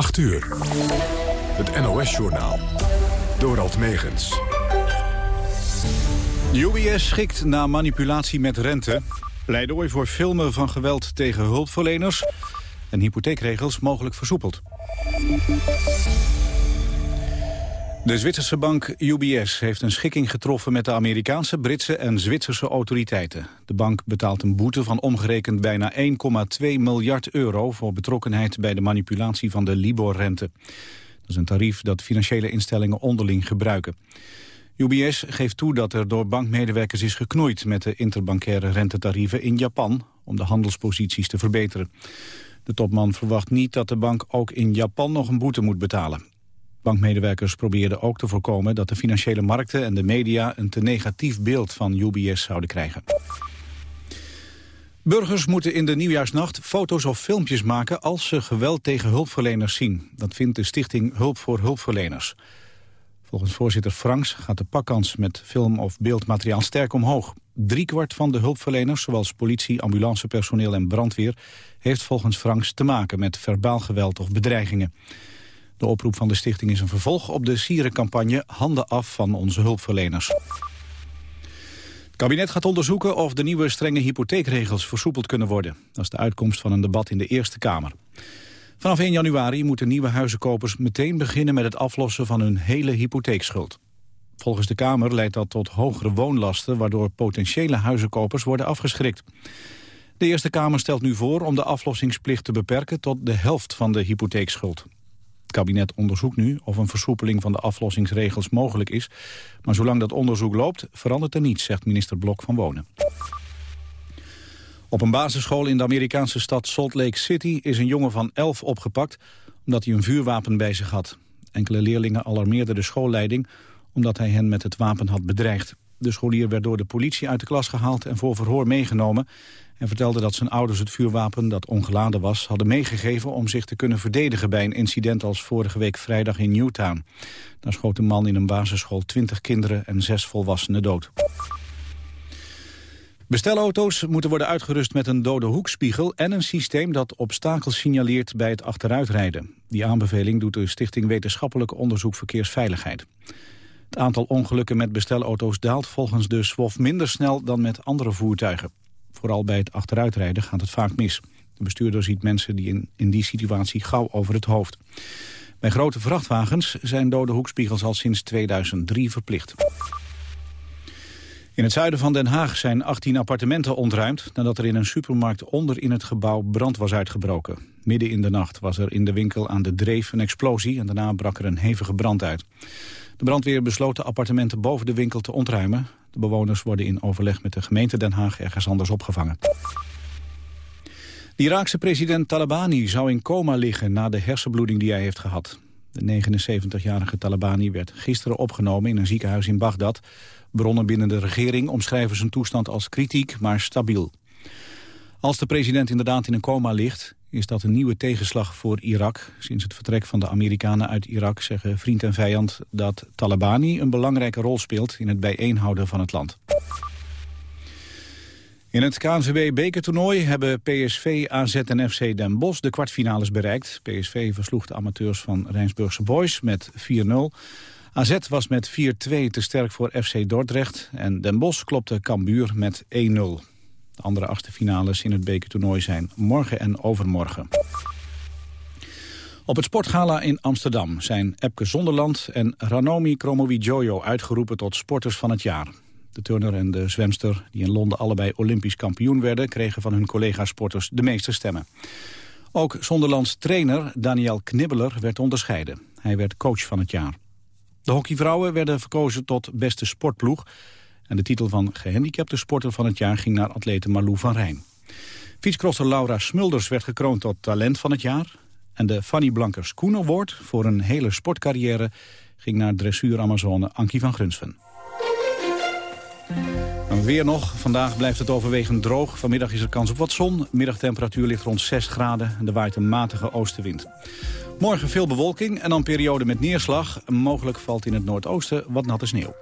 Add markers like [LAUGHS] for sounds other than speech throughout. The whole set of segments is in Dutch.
8 uur. Het NOS-journaal. Dorald Megens. UBS schikt na manipulatie met rente. Pleidooi voor filmen van geweld tegen hulpverleners. En hypotheekregels mogelijk versoepeld. De Zwitserse bank UBS heeft een schikking getroffen met de Amerikaanse, Britse en Zwitserse autoriteiten. De bank betaalt een boete van omgerekend bijna 1,2 miljard euro voor betrokkenheid bij de manipulatie van de Libor-rente. Dat is een tarief dat financiële instellingen onderling gebruiken. UBS geeft toe dat er door bankmedewerkers is geknoeid met de interbankaire rentetarieven in Japan om de handelsposities te verbeteren. De topman verwacht niet dat de bank ook in Japan nog een boete moet betalen. Bankmedewerkers probeerden ook te voorkomen dat de financiële markten en de media een te negatief beeld van UBS zouden krijgen. Burgers moeten in de nieuwjaarsnacht foto's of filmpjes maken als ze geweld tegen hulpverleners zien. Dat vindt de stichting Hulp voor Hulpverleners. Volgens voorzitter Franks gaat de pakkans met film- of beeldmateriaal sterk omhoog. Driekwart van de hulpverleners, zoals politie, ambulancepersoneel en brandweer... heeft volgens Franks te maken met verbaal geweld of bedreigingen. De oproep van de stichting is een vervolg op de sierencampagne Handen af van onze hulpverleners. Het kabinet gaat onderzoeken of de nieuwe strenge hypotheekregels versoepeld kunnen worden. Dat is de uitkomst van een debat in de Eerste Kamer. Vanaf 1 januari moeten nieuwe huizenkopers meteen beginnen met het aflossen van hun hele hypotheekschuld. Volgens de Kamer leidt dat tot hogere woonlasten, waardoor potentiële huizenkopers worden afgeschrikt. De Eerste Kamer stelt nu voor om de aflossingsplicht te beperken tot de helft van de hypotheekschuld. Het kabinet onderzoekt nu of een versoepeling van de aflossingsregels mogelijk is. Maar zolang dat onderzoek loopt, verandert er niets, zegt minister Blok van Wonen. Op een basisschool in de Amerikaanse stad Salt Lake City is een jongen van 11 opgepakt omdat hij een vuurwapen bij zich had. Enkele leerlingen alarmeerden de schoolleiding omdat hij hen met het wapen had bedreigd. De scholier werd door de politie uit de klas gehaald en voor verhoor meegenomen en vertelde dat zijn ouders het vuurwapen, dat ongeladen was, hadden meegegeven om zich te kunnen verdedigen bij een incident als vorige week vrijdag in Newtown. Daar schoot een man in een basisschool 20 kinderen en zes volwassenen dood. Bestelauto's moeten worden uitgerust met een dode hoekspiegel en een systeem dat obstakels signaleert bij het achteruitrijden. Die aanbeveling doet de Stichting Wetenschappelijk Onderzoek Verkeersveiligheid. Het aantal ongelukken met bestelauto's daalt volgens de SWOF minder snel dan met andere voertuigen. Vooral bij het achteruitrijden gaat het vaak mis. De bestuurder ziet mensen die in, in die situatie gauw over het hoofd. Bij grote vrachtwagens zijn dode hoekspiegels al sinds 2003 verplicht. In het zuiden van Den Haag zijn 18 appartementen ontruimd... nadat er in een supermarkt onder in het gebouw brand was uitgebroken. Midden in de nacht was er in de winkel aan de Dreef een explosie... en daarna brak er een hevige brand uit. De brandweer besloot de appartementen boven de winkel te ontruimen. De bewoners worden in overleg met de gemeente Den Haag ergens anders opgevangen. De Iraakse president Talabani zou in coma liggen na de hersenbloeding die hij heeft gehad. De 79-jarige Talabani werd gisteren opgenomen in een ziekenhuis in Bagdad. Bronnen binnen de regering omschrijven zijn toestand als kritiek, maar stabiel. Als de president inderdaad in een coma ligt, is dat een nieuwe tegenslag voor Irak. Sinds het vertrek van de Amerikanen uit Irak zeggen vriend en vijand dat Talabani een belangrijke rol speelt in het bijeenhouden van het land. In het KNVB-bekertoernooi hebben PSV, AZ en FC Den Bosch de kwartfinales bereikt. PSV versloeg de amateurs van Rijnsburgse Boys met 4-0. AZ was met 4-2 te sterk voor FC Dordrecht en Den Bosch klopte Cambuur met 1-0. De andere achtste finales in het bekertoernooi zijn morgen en overmorgen. Op het sportgala in Amsterdam zijn Epke Zonderland en Ranomi Kromowidjojo uitgeroepen tot sporters van het jaar. De turner en de zwemster, die in Londen allebei olympisch kampioen werden... kregen van hun collega-sporters de meeste stemmen. Ook Zonderlands trainer Daniel Knibbeler werd onderscheiden. Hij werd coach van het jaar. De hockeyvrouwen werden verkozen tot beste sportploeg... En de titel van gehandicapte sporter van het jaar ging naar atlete Marlou van Rijn. Fietscrosser Laura Smulders werd gekroond tot talent van het jaar. En de Fanny Blankers Koen Award voor een hele sportcarrière ging naar dressuur Amazone Ankie van Grunsven. En weer nog. Vandaag blijft het overwegend droog. Vanmiddag is er kans op wat zon. Middagtemperatuur ligt rond 6 graden en er waait een matige oostenwind. Morgen veel bewolking en dan periode met neerslag. Mogelijk valt in het noordoosten wat natte sneeuw.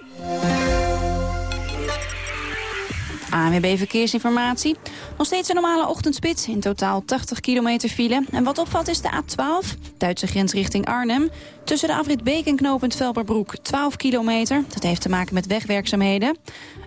ANWB Verkeersinformatie. Nog steeds een normale ochtendspits. In totaal 80 kilometer file. En wat opvalt is de A12, Duitse grens richting Arnhem. Tussen de afrit Beek en knooppunt Velperbroek 12 kilometer. Dat heeft te maken met wegwerkzaamheden.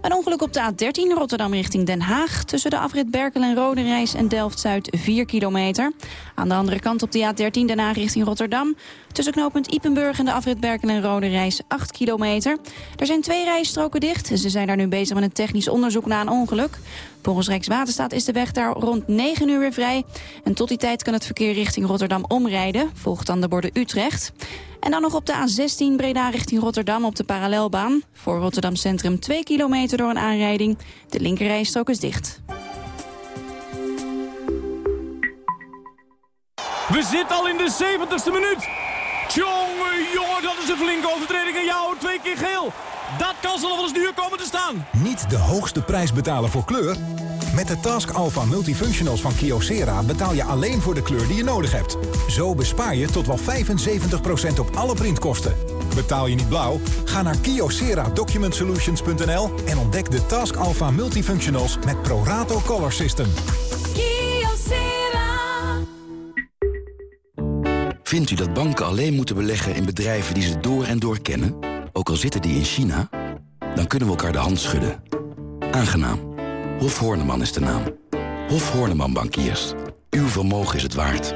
Een ongeluk op de A13 Rotterdam richting Den Haag. Tussen de afrit Berkel en Roderijs en Delft-Zuid 4 kilometer. Aan de andere kant op de A13 Den Haag richting Rotterdam. Tussen knooppunt Ipenburg en de afrit Berkel en Roderijs 8 kilometer. Er zijn twee rijstroken dicht. Ze zijn daar nu bezig met een technisch onderzoek na een ongeluk. Volgens Rijkswaterstaat is de weg daar rond 9 uur weer vrij. En tot die tijd kan het verkeer richting Rotterdam omrijden. Volgt dan de borden Utrecht. En dan nog op de A16 Breda richting Rotterdam op de parallelbaan. Voor Rotterdam Centrum 2 kilometer door een aanrijding. De linkerrijstrook is dicht. We zitten al in de 70ste minuut. Tjonge, jongen, dat is een flinke overtreding. En jou, twee keer geel. Dat kan zo nog wel eens duur komen te staan. Niet de hoogste prijs betalen voor kleur? Met de Task Alpha Multifunctionals van Kyocera betaal je alleen voor de kleur die je nodig hebt. Zo bespaar je tot wel 75% op alle printkosten. Betaal je niet blauw? Ga naar kyocera-document-solutions.nl en ontdek de Task Alpha Multifunctionals met Prorato Color System. Vindt u dat banken alleen moeten beleggen in bedrijven die ze door en door kennen? Ook al zitten die in China? Dan kunnen we elkaar de hand schudden. Aangenaam. Hof Horneman is de naam. Hof Horneman Bankiers. Uw vermogen is het waard.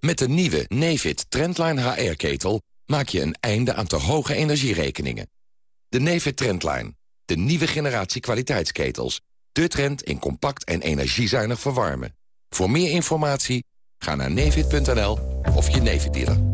Met de nieuwe Nefit Trendline HR-ketel maak je een einde aan te hoge energierekeningen. De Nefit Trendline, de nieuwe generatie kwaliteitsketels. De trend in compact en energiezuinig verwarmen. Voor meer informatie ga naar nefit.nl of je Nefit dealer.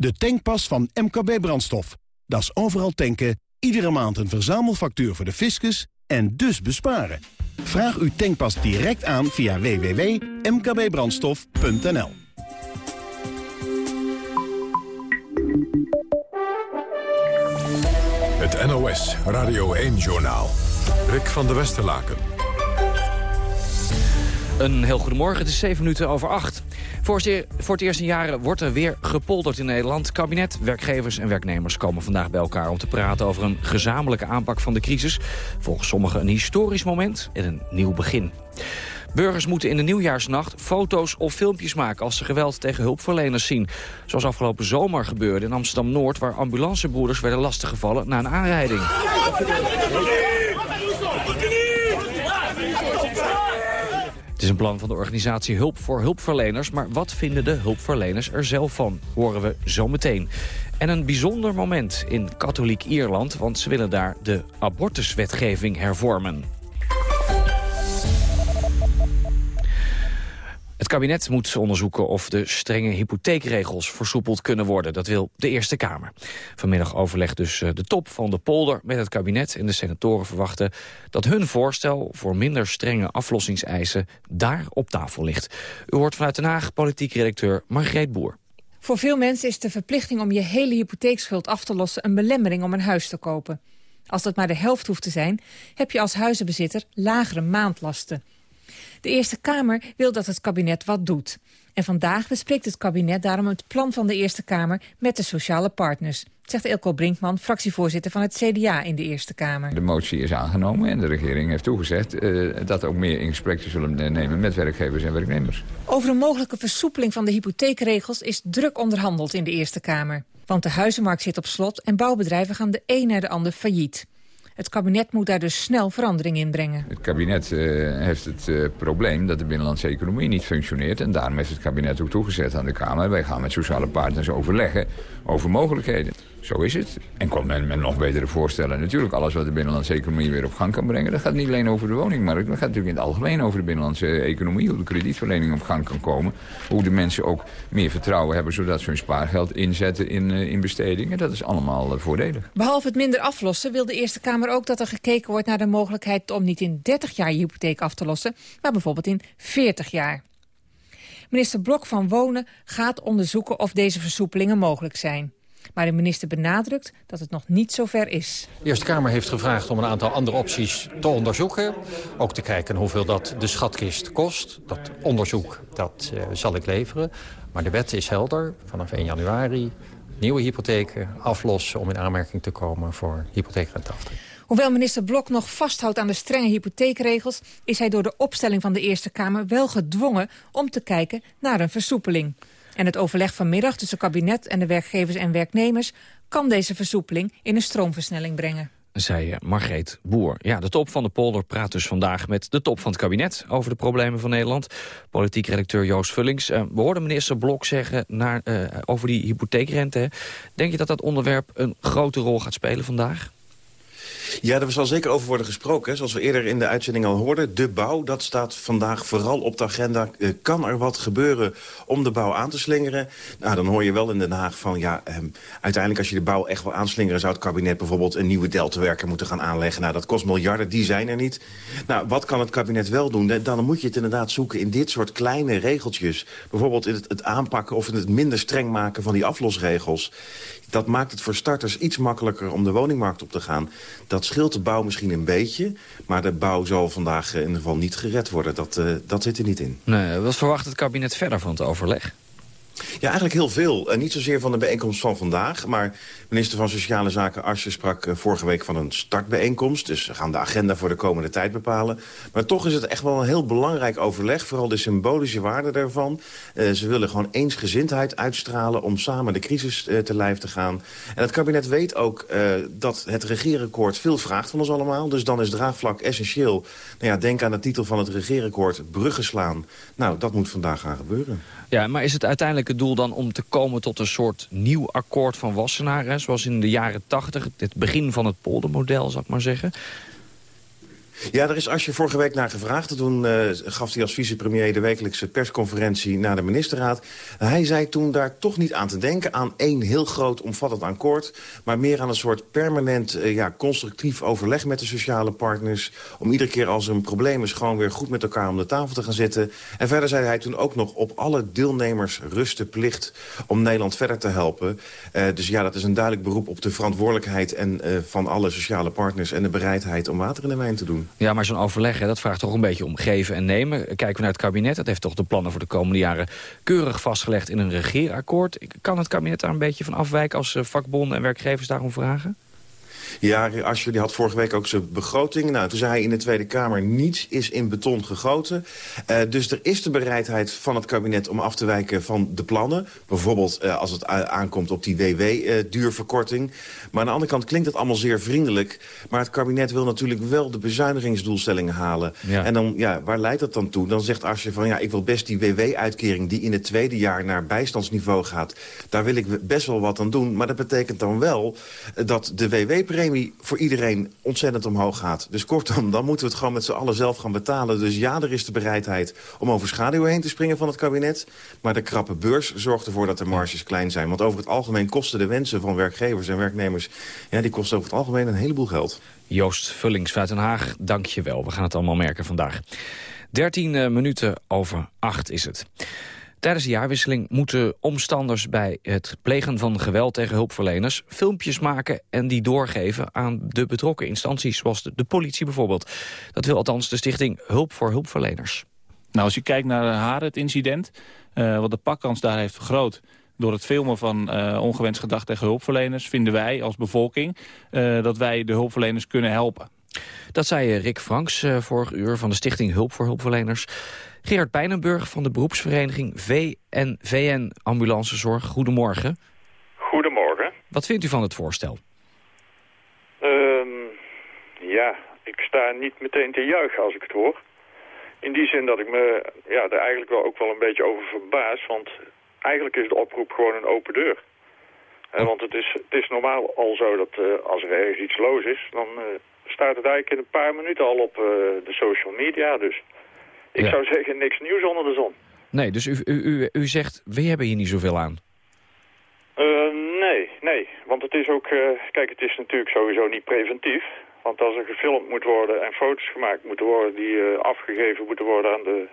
De tankpas van MKB Brandstof. Dat is overal tanken, iedere maand een verzamelfactuur voor de fiscus en dus besparen. Vraag uw tankpas direct aan via www.mkbbrandstof.nl Het NOS Radio 1-journaal. Rick van der Westerlaken. Een heel goedemorgen, het is 7 minuten over 8. Voor, voor het eerst in jaren wordt er weer gepolderd in Nederland. Kabinet, werkgevers en werknemers komen vandaag bij elkaar... om te praten over een gezamenlijke aanpak van de crisis. Volgens sommigen een historisch moment en een nieuw begin. Burgers moeten in de nieuwjaarsnacht foto's of filmpjes maken... als ze geweld tegen hulpverleners zien. Zoals afgelopen zomer gebeurde in Amsterdam-Noord... waar ambulancebroeders werden lastiggevallen na een aanrijding. Een plan van de organisatie Hulp voor Hulpverleners. Maar wat vinden de hulpverleners er zelf van? Horen we zo meteen. En een bijzonder moment in katholiek Ierland... want ze willen daar de abortuswetgeving hervormen. Het kabinet moet onderzoeken of de strenge hypotheekregels versoepeld kunnen worden. Dat wil de Eerste Kamer. Vanmiddag overlegt dus eh, de top van de polder met het kabinet. En de senatoren verwachten dat hun voorstel voor minder strenge aflossingseisen daar op tafel ligt. U hoort vanuit Den Haag politiek redacteur Margreet Boer. Voor veel mensen is de verplichting om je hele hypotheekschuld af te lossen... een belemmering om een huis te kopen. Als dat maar de helft hoeft te zijn, heb je als huizenbezitter lagere maandlasten. De Eerste Kamer wil dat het kabinet wat doet. En vandaag bespreekt het kabinet daarom het plan van de Eerste Kamer met de sociale partners. Zegt Elko Brinkman, fractievoorzitter van het CDA in de Eerste Kamer. De motie is aangenomen en de regering heeft toegezegd uh, dat ook meer in gesprek te zullen nemen met werkgevers en werknemers. Over een mogelijke versoepeling van de hypotheekregels is druk onderhandeld in de Eerste Kamer. Want de huizenmarkt zit op slot en bouwbedrijven gaan de een naar de ander failliet. Het kabinet moet daar dus snel verandering in brengen. Het kabinet uh, heeft het uh, probleem dat de binnenlandse economie niet functioneert. En daarom heeft het kabinet ook toegezet aan de Kamer. Wij gaan met sociale partners overleggen over mogelijkheden. Zo is het. En komt men met nog betere voorstellen. Natuurlijk, alles wat de binnenlandse economie weer op gang kan brengen... dat gaat niet alleen over de woningmarkt. Dat gaat natuurlijk in het algemeen over de binnenlandse economie. Hoe de kredietverlening op gang kan komen. Hoe de mensen ook meer vertrouwen hebben... zodat ze hun spaargeld inzetten in, uh, in bestedingen. Dat is allemaal uh, voordelig. Behalve het minder aflossen wil de Eerste Kamer ook dat er gekeken wordt... naar de mogelijkheid om niet in 30 jaar je hypotheek af te lossen... maar bijvoorbeeld in 40 jaar. Minister Blok van Wonen gaat onderzoeken of deze versoepelingen mogelijk zijn. Maar de minister benadrukt dat het nog niet zover is. De Eerste Kamer heeft gevraagd om een aantal andere opties te onderzoeken. Ook te kijken hoeveel dat de schatkist kost. Dat onderzoek dat, uh, zal ik leveren. Maar de wet is helder. Vanaf 1 januari nieuwe hypotheken aflossen... om in aanmerking te komen voor hypotheekrenteaftrek. Hoewel minister Blok nog vasthoudt aan de strenge hypotheekregels... is hij door de opstelling van de Eerste Kamer wel gedwongen om te kijken naar een versoepeling. En het overleg vanmiddag tussen kabinet en de werkgevers en werknemers... kan deze versoepeling in een stroomversnelling brengen zei Margreet Boer. Ja, de top van de polder praat dus vandaag met de top van het kabinet... over de problemen van Nederland. Politiek redacteur Joost Vullings. Uh, we hoorden minister Blok zeggen naar, uh, over die hypotheekrente. Denk je dat dat onderwerp een grote rol gaat spelen vandaag? Ja, er zal zeker over worden gesproken. Zoals we eerder in de uitzending al hoorden. De bouw, dat staat vandaag vooral op de agenda. Uh, kan er wat gebeuren om de bouw aan te slingeren? Nou, dan hoor je wel in Den Haag van... ja, um, uiteindelijk als je de bouw echt wil aanslingeren... zou het kabinet bijvoorbeeld een nieuwe deltawerker moeten gaan aanleggen. Nou, dat kost miljarden, die zijn er niet. Nou, wat kan het kabinet wel doen? Dan moet je het inderdaad zoeken in dit soort kleine regeltjes. Bijvoorbeeld in het, het aanpakken of in het minder streng maken van die aflosregels. Dat maakt het voor starters iets makkelijker om de woningmarkt op te gaan. Dat scheelt de bouw misschien een beetje. Maar de bouw zal vandaag in ieder geval niet gered worden. Dat, uh, dat zit er niet in. Nee, wat verwacht het kabinet verder van het overleg? Ja, eigenlijk heel veel. Uh, niet zozeer van de bijeenkomst van vandaag. Maar minister van Sociale Zaken Asje sprak uh, vorige week van een startbijeenkomst. Dus we gaan de agenda voor de komende tijd bepalen. Maar toch is het echt wel een heel belangrijk overleg. Vooral de symbolische waarde daarvan. Uh, ze willen gewoon eensgezindheid uitstralen om samen de crisis te lijf te gaan. En het kabinet weet ook dat het regeerakkoord veel vraagt van ons allemaal. Dus dan is draagvlak essentieel. Nou ja, denk aan de titel van het regeerakkoord, bruggen slaan. Nou, dat moet vandaag gaan gebeuren. Ja, maar is het uiteindelijk het doel dan om te komen tot een soort nieuw akkoord van Wassenaar? Hè? Zoals in de jaren tachtig, het begin van het poldermodel, zou ik maar zeggen. Ja, daar is Asje vorige week naar gevraagd. Toen uh, gaf hij als vicepremier de wekelijkse persconferentie naar de ministerraad. Hij zei toen daar toch niet aan te denken aan één heel groot omvattend akkoord... maar meer aan een soort permanent uh, ja, constructief overleg met de sociale partners... om iedere keer als er een probleem is gewoon weer goed met elkaar om de tafel te gaan zitten. En verder zei hij toen ook nog op alle deelnemers rusten plicht om Nederland verder te helpen. Uh, dus ja, dat is een duidelijk beroep op de verantwoordelijkheid en, van alle sociale partners... en de bereidheid om water in de wijn te doen. Ja, maar zo'n overleg, hè, dat vraagt toch een beetje om geven en nemen. Kijken we naar het kabinet, dat heeft toch de plannen voor de komende jaren... keurig vastgelegd in een regeerakkoord. Kan het kabinet daar een beetje van afwijken als vakbonden en werkgevers daarom vragen? Ja, Asscher die had vorige week ook zijn begroting. Nou, toen zei hij in de Tweede Kamer, niets is in beton gegoten. Uh, dus er is de bereidheid van het kabinet om af te wijken van de plannen. Bijvoorbeeld uh, als het aankomt op die WW-duurverkorting. Uh, maar aan de andere kant klinkt het allemaal zeer vriendelijk. Maar het kabinet wil natuurlijk wel de bezuinigingsdoelstellingen halen. Ja. En dan, ja, waar leidt dat dan toe? Dan zegt Asscher van, ja, ik wil best die WW-uitkering... die in het tweede jaar naar bijstandsniveau gaat... daar wil ik best wel wat aan doen. Maar dat betekent dan wel dat de WW-premie premie voor iedereen ontzettend omhoog gaat. Dus kortom, dan moeten we het gewoon met z'n allen zelf gaan betalen. Dus ja, er is de bereidheid om over schaduwen heen te springen van het kabinet. Maar de krappe beurs zorgt ervoor dat de marges klein zijn. Want over het algemeen kosten de wensen van werkgevers en werknemers... Ja, die kosten over het algemeen een heleboel geld. Joost Vullings vanuit Den Haag, dank je wel. We gaan het allemaal merken vandaag. 13 uh, minuten over 8 is het. Tijdens de jaarwisseling moeten omstanders bij het plegen van geweld tegen hulpverleners filmpjes maken en die doorgeven aan de betrokken instanties, zoals de, de politie bijvoorbeeld. Dat wil althans de stichting Hulp voor Hulpverleners. Nou, als je kijkt naar haar het incident, uh, wat de pakkans daar heeft vergroot door het filmen van uh, ongewenst gedrag tegen hulpverleners... vinden wij als bevolking uh, dat wij de hulpverleners kunnen helpen. Dat zei Rick Franks vorig uur van de Stichting Hulp voor Hulpverleners. Gerard Pijnenburg van de beroepsvereniging VN Ambulancezorg. Goedemorgen. Goedemorgen. Wat vindt u van het voorstel? Um, ja, ik sta niet meteen te juichen als ik het hoor. In die zin dat ik me ja, er eigenlijk wel ook wel een beetje over verbaas. Want eigenlijk is de oproep gewoon een open deur. Eh, want het is, het is normaal al zo dat eh, als er ergens iets los is, dan eh, staat het eigenlijk in een paar minuten al op de social media. Dus ik Ja. zou zeggen, niks nieuws onder de zon. Nee, dus u, u, u, u zegt, we hebben hier niet zoveel aan. Eh, nee, nee. Want het is ook... eh, kijk, het is natuurlijk sowieso niet preventief. Want als er gefilmd moet worden en foto's gemaakt moeten worden... die eh, afgegeven moeten worden aan de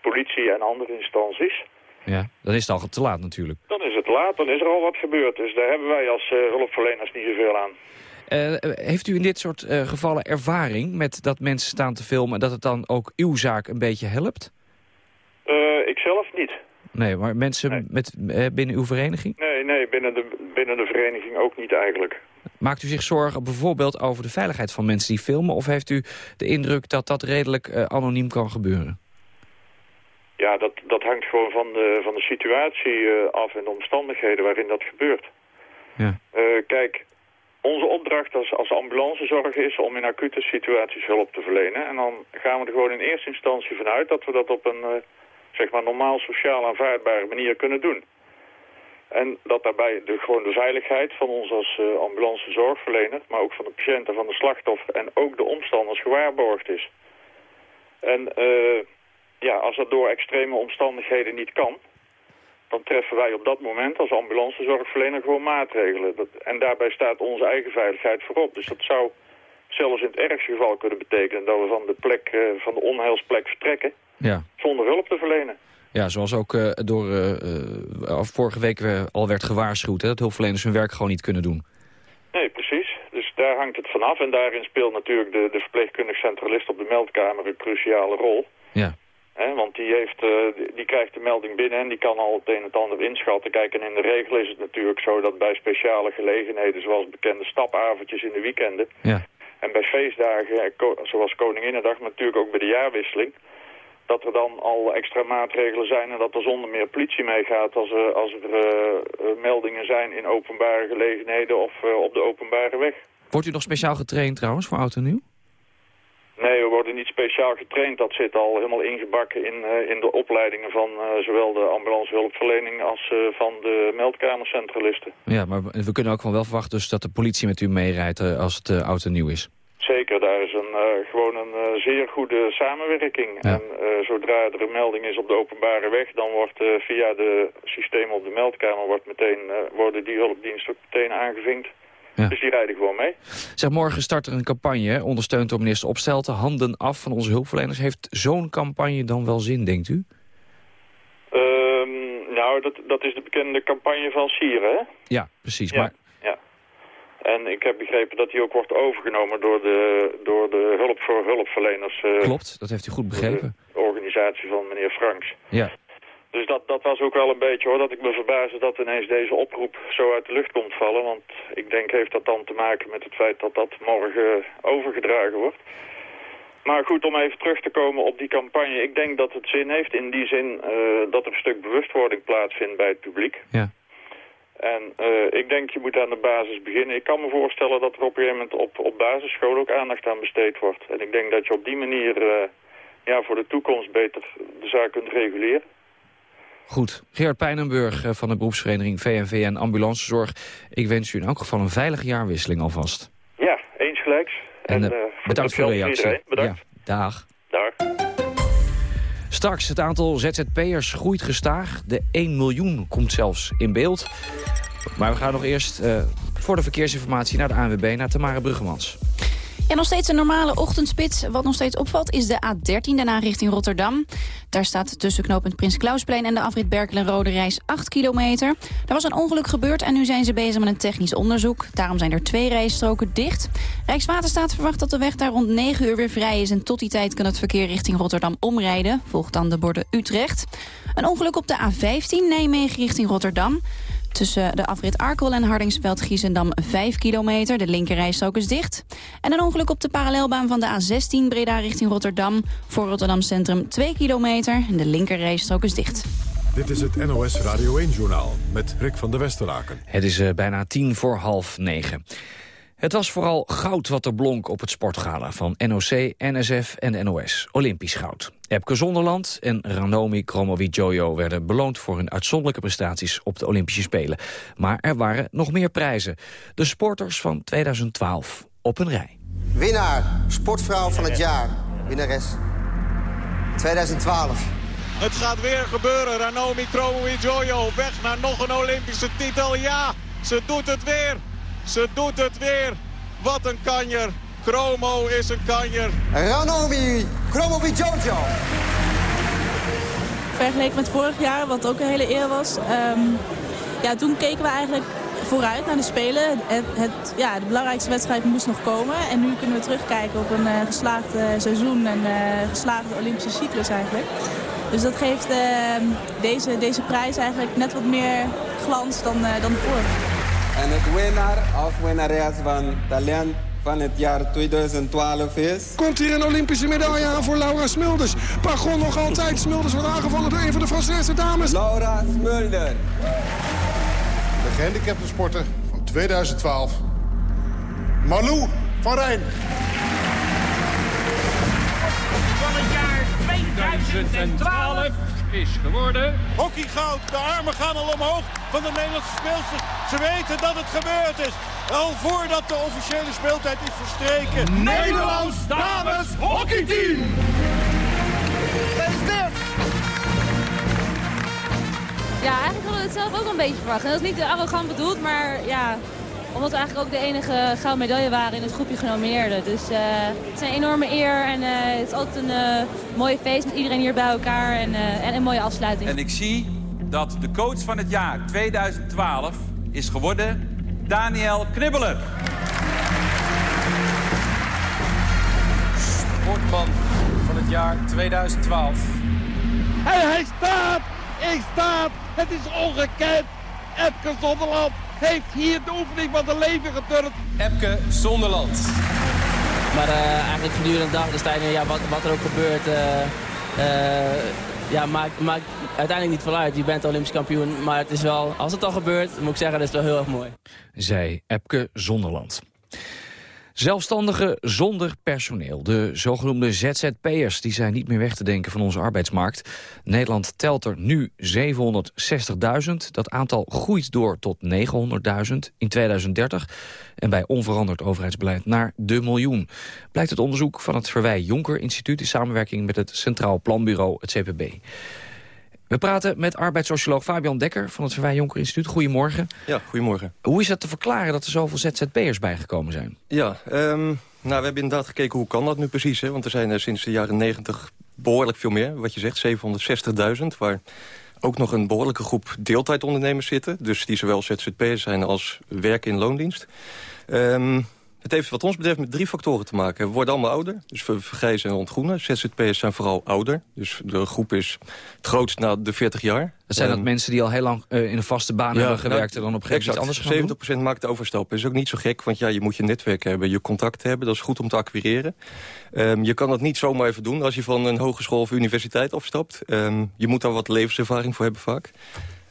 politie en andere instanties... Ja, dan is het al te laat natuurlijk. dan is het laat, dan is er al wat gebeurd. Dus daar hebben wij als hulpverleners niet zoveel aan. Eh, heeft u in dit soort eh, gevallen ervaring met dat mensen staan te filmen... en dat het dan ook uw zaak een beetje helpt? Eh, ik zelf niet. Nee, maar mensen Met, binnen uw vereniging? Nee, nee, binnen de, binnen de vereniging ook niet eigenlijk. Maakt u zich zorgen bijvoorbeeld over de veiligheid van mensen die filmen... of heeft u de indruk dat dat redelijk anoniem kan gebeuren? Ja, dat, dat hangt gewoon van de, van de situatie af en de omstandigheden waarin dat gebeurt. Ja. Kijk, onze opdracht als, als ambulancezorg is om in acute situaties hulp te verlenen. En dan gaan we er gewoon in eerste instantie vanuit dat we dat op een eh, zeg maar normaal sociaal aanvaardbare manier kunnen doen. En dat daarbij de, gewoon de veiligheid van ons als uh, ambulancezorgverlener, maar ook van de patiënt en van de slachtoffer en ook de omstanders gewaarborgd is. En uh, ja, als dat door extreme omstandigheden niet kan, dan treffen wij op dat moment als ambulancezorgverlener gewoon maatregelen. Dat, en daarbij staat onze eigen veiligheid voorop. Dus dat zou zelfs in het ergste geval kunnen betekenen dat we van de, plek, uh, van de onheilsplek vertrekken ja. zonder hulp te verlenen. Ja, zoals ook uh, door uh, vorige week al werd gewaarschuwd, hè, dat hulpverleners hun werk gewoon niet kunnen doen. Nee, precies. Dus daar hangt het vanaf. En daarin speelt natuurlijk de, de verpleegkundig centralist op de meldkamer een cruciale rol. Ja. He, want die, heeft, uh, die, krijgt de melding binnen en die kan al het een en het ander inschatten. Kijk, en in de regel is het natuurlijk zo dat bij speciale gelegenheden, zoals bekende stapavondjes in de weekenden... Ja. en bij feestdagen, zoals Koninginnedag, maar natuurlijk ook bij de jaarwisseling... dat er dan al extra maatregelen zijn en dat er zonder meer politie meegaat als er, als er uh, meldingen zijn in openbare gelegenheden of uh, op de openbare weg. Wordt u nog speciaal getraind trouwens voor Oud en Nieuw? Nee, worden niet speciaal getraind. Dat zit al helemaal ingebakken in, uh, in de opleidingen van uh, zowel de ambulancehulpverlening als uh, van de meldkamercentralisten. Ja, maar we kunnen ook wel verwachten dus dat de politie met u meerijdt als het oud en nieuw is. Zeker, daar is een, gewoon een zeer goede samenwerking. Ja. En zodra er een melding is op de openbare weg, dan wordt via de systemen op de meldkamer wordt meteen, worden die hulpdiensten ook meteen aangevinkt. Ja. Dus die rijden gewoon mee. Zeg, morgen start er een campagne, ondersteund door minister Opstelten. Handen af van onze hulpverleners. Heeft zo'n campagne dan wel zin, denkt u? Um, nou, dat, dat is de bekende campagne van Sieren, hè? Ja, precies. Ja, maar... ja. En ik heb begrepen dat die ook wordt overgenomen door de, door de hulp voor hulpverleners. Uh, Klopt, dat heeft u goed begrepen. De organisatie van meneer Franks. Ja. Dus dat, dat was ook wel een beetje hoor, dat ik me verbaasde dat ineens deze oproep zo uit de lucht komt vallen. Want ik denk heeft dat dan te maken met het feit dat dat morgen overgedragen wordt. Maar goed, om even terug te komen op die campagne. Ik denk dat het zin heeft in die zin uh, dat er een stuk bewustwording plaatsvindt bij het publiek. Ja. En uh, ik denk je moet aan de basis beginnen. Ik kan me voorstellen dat er op een gegeven moment op, op basisschool ook aandacht aan besteed wordt. En ik denk dat je op die manier uh, ja, voor de toekomst beter de zaak kunt reguleren. Goed. Gerard Pijnenburg van de beroepsvereniging VNVN Ambulancezorg. Ik wens u in elk geval een veilige jaarwisseling alvast. Ja, eens gelijks. En, en uh, bedankt voor de reactie. Iedereen. Bedankt. Ja, dag. Dag. Straks, het aantal ZZP'ers groeit gestaag. De 1 miljoen komt zelfs in beeld. Maar we gaan nog eerst uh, voor de verkeersinformatie naar de ANWB, naar Tamara Bruggemans. Ja, nog steeds een normale ochtendspits. Wat nog steeds opvalt is de A13, daarna richting Rotterdam. Daar staat tussen knooppunt Prins Klausplein en de afrit Berkel Rode Reis 8 kilometer. Er was een ongeluk gebeurd en nu zijn ze bezig met een technisch onderzoek. Daarom zijn er twee rijstroken dicht. Rijkswaterstaat verwacht dat de weg daar rond 9 uur weer vrij is... en tot die tijd kan het verkeer richting Rotterdam omrijden. Volgt dan de borden Utrecht. Een ongeluk op de A15 Nijmegen richting Rotterdam. Tussen de afrit Arkel en Hardingsveld-Giezendam 5 kilometer. De linkerrijstrook is dicht. En een ongeluk op de parallelbaan van de A16 Breda richting Rotterdam. Voor Rotterdam Centrum 2 kilometer. En de linkerrijstrook is dicht. Dit is het NOS Radio 1-journaal met Rick van der Westeraken. Het is uh, bijna tien voor half negen. Het was vooral goud wat er blonk op het sportgala van NOC, NSF en NOS. Olympisch goud. Epke Zonderland en Ranomi Kromowidjojo werden beloond voor hun uitzonderlijke prestaties op de Olympische Spelen. Maar er waren nog meer prijzen. De sporters van 2012 op een rij. Winnaar, sportvrouw van het jaar, winnares 2012. Het gaat weer gebeuren. Ranomi Kromowidjojo weg naar nog een Olympische titel. Ja, ze doet het weer. Ze doet het weer. Wat een kanjer. Chromo is een kanjer. Ranomi Kromowidjojo. Vergeleken met vorig jaar, wat ook een hele eer was. Um, ja, toen keken we eigenlijk vooruit naar de Spelen. Het, het, ja, de belangrijkste wedstrijd moest nog komen. En nu kunnen we terugkijken op een uh, geslaagd uh, seizoen en uh, geslaagde Olympische cyclus eigenlijk. Dus dat geeft deze, deze prijs eigenlijk net wat meer glans dan, dan de vorige. En het winnaar of winnares van talent van het jaar 2012 is... Komt hier een Olympische medaille aan voor Laura Smulders. Pagon nog altijd. Smulders wordt aangevallen door een van de Franse dames. Laura Smulder. De gehandicapte sporter van 2012. Malou van Rijn. Van het jaar 2012 is geworden. Hockeygoud, de armen gaan al omhoog van de Nederlandse speelsters. Ze weten dat het gebeurd is. Al voordat de officiële speeltijd is verstreken. Nederlands dames hockeyteam! Gefeliciteerd! Ja, eigenlijk hadden we het zelf ook een beetje verwacht. En dat is niet arrogant bedoeld, maar ja, omdat we eigenlijk ook de enige gouden medaille waren in het groepje genomineerden. Dus uh, het is een enorme eer en uh, het is altijd een uh, mooie feest met iedereen hier bij elkaar en, en een mooie afsluiting. En ik zie dat de coach van het jaar 2012 is geworden Daniel Knibbeler. Sportman van het jaar 2012. En hij staat! Ik staat! Het is ongekend! Epke Zonderland heeft hier de oefening van zijn leven geturnd. Epke Zonderland. Maar uh, eigenlijk gedurende de dag, de sta ja, wat, wat, er ook gebeurt, uh, uh, ja, maakt, uiteindelijk niet veel. Je bent Olympisch kampioen, maar het is wel, als het al gebeurt, moet ik zeggen, dat is wel heel erg mooi. Zij Epke Zonderland. Zelfstandigen zonder personeel, de zogenoemde ZZP'ers... die zijn niet meer weg te denken van onze arbeidsmarkt. Nederland telt er nu 760.000. Dat aantal groeit door tot 900.000 in 2030. En bij onveranderd overheidsbeleid naar de miljoen. Blijkt het onderzoek van het Verwij Jonker Instituut... in samenwerking met het Centraal Planbureau, het CPB. We praten met arbeidssocioloog Fabian Dekker van het Verwij Jonker Instituut. Goedemorgen. Ja, goedemorgen. Hoe is dat te verklaren dat er zoveel ZZP'ers bijgekomen zijn? Ja, um, nou, we hebben inderdaad gekeken hoe kan dat nu precies. Hè? Want er zijn er sinds de jaren 90 behoorlijk veel meer. Wat je zegt, 760.000. Waar ook nog een behoorlijke groep deeltijdondernemers zitten. Dus die zowel ZZP'ers zijn als werken in loondienst. Um, het heeft wat ons betreft met drie factoren te maken. We worden allemaal ouder, dus we vergrijzen en ontgroenen. ZZP'ers zijn vooral ouder, dus de groep is het grootst na de 40 jaar. Dat zijn um, dat mensen die al heel lang uh, in een vaste baan ja, hebben gewerkt... en dan op een gegeven moment iets anders gaan 70% maakt de overstap. Dat is ook niet zo gek, want ja, je moet je netwerk hebben, je contacten hebben. Dat is goed om te acquireren. Um, je kan dat niet zomaar even doen als je van een hogeschool of universiteit afstapt. Um, je moet daar wat levenservaring voor hebben vaak.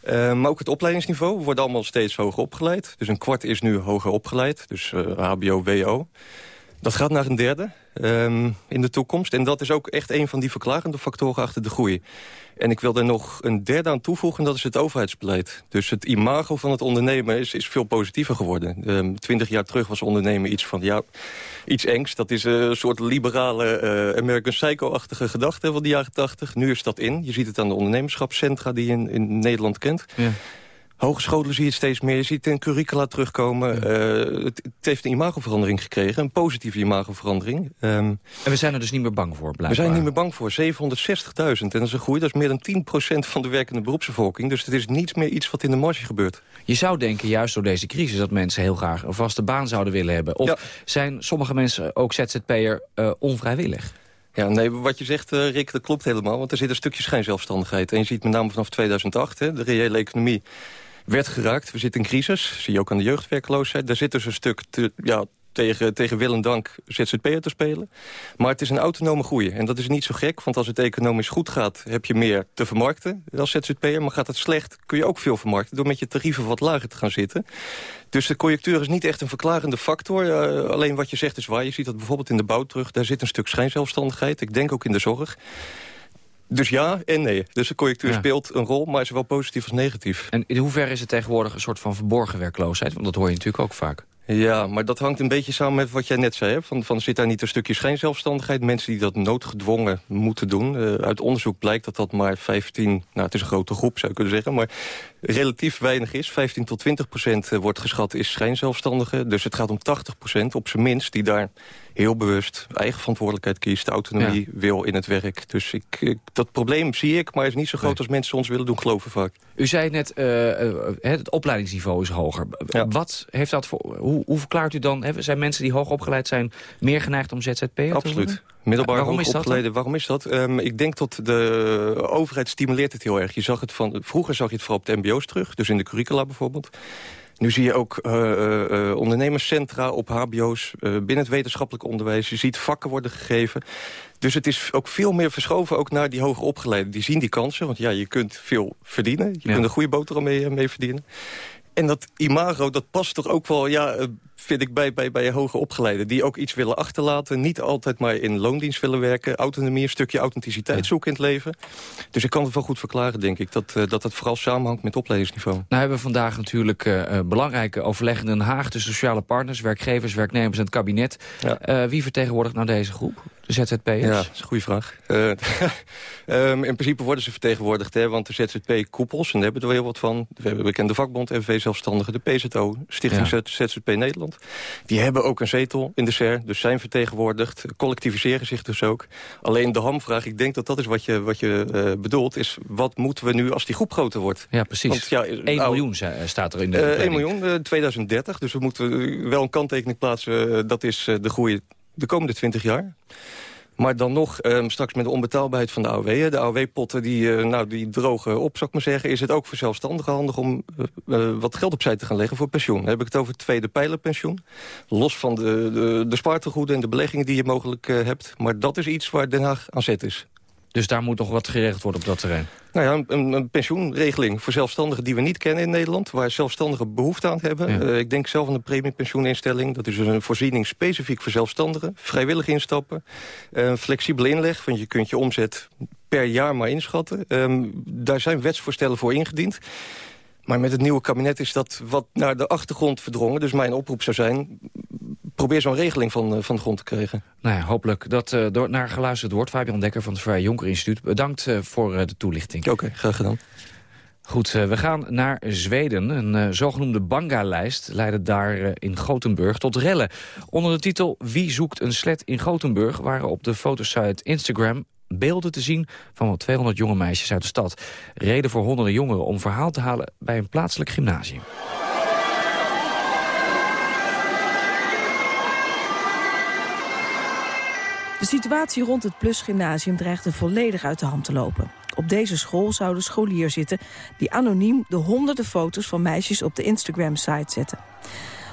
Uh, maar ook het opleidingsniveau. We worden allemaal steeds hoger opgeleid. Dus een kwart is nu hoger opgeleid. Dus hbo, wo. Dat gaat naar een derde um, in de toekomst. En dat is ook echt een van die verklarende factoren achter de groei. En ik wil er nog een derde aan toevoegen, en dat is het overheidsbeleid. Dus het imago van het ondernemen is, is veel positiever geworden. Um, twintig jaar terug was ondernemen iets van, ja, iets engs. Dat is een soort liberale uh, American Psycho-achtige gedachte van de jaren tachtig. Nu is dat in. Je ziet het aan de ondernemerschapscentra die je in, in Nederland kent. Ja. Hogescholen zie je het steeds meer. Je ziet het in curricula terugkomen. Uh, het, het, heeft een imagoverandering gekregen. Een positieve imagoverandering. Um, en we zijn er dus niet meer bang voor, blijkbaar. We zijn niet meer bang voor. 760.000. En dat is een groei. Dat is meer dan 10% van de werkende beroepsbevolking. Dus het is niets meer iets wat in de marge gebeurt. Je zou denken, juist door deze crisis... dat mensen heel graag een vaste baan zouden willen hebben. Of ja. zijn sommige mensen ook ZZP'er uh, onvrijwillig? Ja, nee, wat je zegt, uh, Rick, dat klopt helemaal. Want er zit een stukje schijnzelfstandigheid. En je ziet met name vanaf 2008, hè, de reële economie werd geraakt. We zitten in crisis, zie je ook aan de jeugdwerkloosheid. Daar zit dus een stuk ja, tegen, tegen wil en dank ZZP'er te spelen. Maar het is een autonome groei. En dat is niet zo gek, want als het economisch goed gaat... heb je meer te vermarkten als ZZP'er. Maar gaat het slecht, kun je ook veel vermarkten... door met je tarieven wat lager te gaan zitten. Dus de conjunctuur is niet echt een verklarende factor. Uh, alleen wat je zegt is waar. Je ziet dat bijvoorbeeld in de bouw terug. Daar zit een stuk schijnzelfstandigheid. Ik denk ook in de zorg. Dus ja en nee. Dus de conjunctuur speelt een rol, maar is wel positief als negatief. En in hoeverre is het tegenwoordig een soort van verborgen werkloosheid? Want dat hoor je natuurlijk ook vaak. Ja, maar dat hangt een beetje samen met wat jij net zei. Hè? Van, van zit daar niet een stukje schijnzelfstandigheid? Mensen die dat noodgedwongen moeten doen. Uh, uit onderzoek blijkt dat dat maar 15... Nou, het is een grote groep, zou je kunnen zeggen. Maar relatief weinig is. 15 tot 20 procent eh, wordt geschat is schijnzelfstandige. Dus het gaat om 80 procent op zijn minst die daar heel bewust eigen verantwoordelijkheid kiest, autonomie wil in het werk. Dus ik, dat probleem zie ik, maar is niet zo groot als mensen ons willen doen geloven vaak. U zei net, uh, het opleidingsniveau is hoger. Wat heeft dat voor, hoe, hoe verklaart u dan, zijn mensen die hoog opgeleid zijn meer geneigd om ZZP te Absoluut. Middelbaar waarom is dat Waarom is dat? Um, ik denk dat de overheid stimuleert het heel erg. Je zag het van, vroeger zag je het vooral op de mbo's terug, dus in de curricula bijvoorbeeld. Nu zie je ook uh, uh, ondernemerscentra op hbo's binnen het wetenschappelijk onderwijs. Je ziet vakken worden gegeven. Dus het is ook veel meer verschoven ook naar die hoger opgeleiden. Die zien die kansen, want ja, je kunt veel verdienen. Je kunt een goede boterham mee, mee verdienen. En dat imago, dat past toch ook wel, ja, eh, vind ik, bij, bij, bij hoge opgeleiden. Die ook iets willen achterlaten. Niet altijd maar in loondienst willen werken. Autonomie, een stukje authenticiteit zoeken in het leven. Dus ik kan het wel goed verklaren, denk ik. Dat, uh, dat het vooral samenhangt met opleidingsniveau. Nou hebben we vandaag natuurlijk uh, belangrijke overleggen in Den Haag. De sociale partners, werkgevers, werknemers en het kabinet. Ja. wie vertegenwoordigt nou deze groep? De ZZP'ers? Ja, dat is een goede vraag. um, [LAUGHS] in principe worden ze vertegenwoordigd, hè, want de ZZP-koepels, en daar hebben we er heel wat van. We hebben bekende de vakbond, FV Zelfstandigen, de PZO, Stichting ja. ZZP Nederland. Die hebben ook een zetel in de SER, dus zijn vertegenwoordigd. Collectiviseren zich dus ook. Alleen de hamvraag, ik denk dat dat is wat je, wat je uh, bedoelt... is wat moeten we nu als die groep groter wordt? Ja, precies. Want, ja, 1 nou, miljoen staat er in de uh, 1 miljoen, uh, 2030. Dus we moeten wel een kanttekening plaatsen. dat is de groei de komende 20 jaar. Maar dan nog, um, straks met de onbetaalbaarheid van de AOW... de AOW-potten die, uh, nou, die drogen op, zou ik maar zeggen... is het ook voor zelfstandigen handig om uh, uh, wat geld opzij te gaan leggen voor pensioen. Dan heb ik het over het tweede pijlerpensioen. Los van de, de, de spaartegoeden en de beleggingen die je mogelijk hebt. Maar dat is iets waar Den Haag aan zet is. Dus daar moet nog wat geregeld worden op dat terrein? Nou ja, een, een, pensioenregeling voor zelfstandigen die we niet kennen in Nederland... waar zelfstandigen behoefte aan hebben. Uh, ik denk zelf aan de premiepensioeninstelling. Dat is dus een voorziening specifiek voor zelfstandigen. Vrijwillig instappen. Uh, flexibele inleg, want je kunt je omzet per jaar maar inschatten. Uh, daar zijn wetsvoorstellen voor ingediend. Maar met het nieuwe kabinet is dat wat naar de achtergrond verdrongen. Dus mijn oproep zou zijn, probeer zo'n regeling van, eh, van de grond te krijgen. Nou ja, hopelijk dat uh, door, naar geluisterd wordt. Fabian Dekker van het Vrij Jonker Instituut. Bedankt uh, voor uh, de toelichting. Oké, okay, graag gedaan. Goed, we gaan naar Zweden. Een zogenoemde Banga-lijst leidde daar in Gothenburg tot rellen. Onder de titel Wie zoekt een slet in Gothenburg... waren op de fotosite Instagram beelden te zien van wat 200 jonge meisjes uit de stad. Reden voor honderden jongeren om verhaal te halen bij een plaatselijk gymnasium. De situatie rond het Plus Gymnasium dreigde volledig uit de hand te lopen. Op deze school zou de scholier zitten die anoniem de honderden foto's van meisjes op de Instagram-site zette.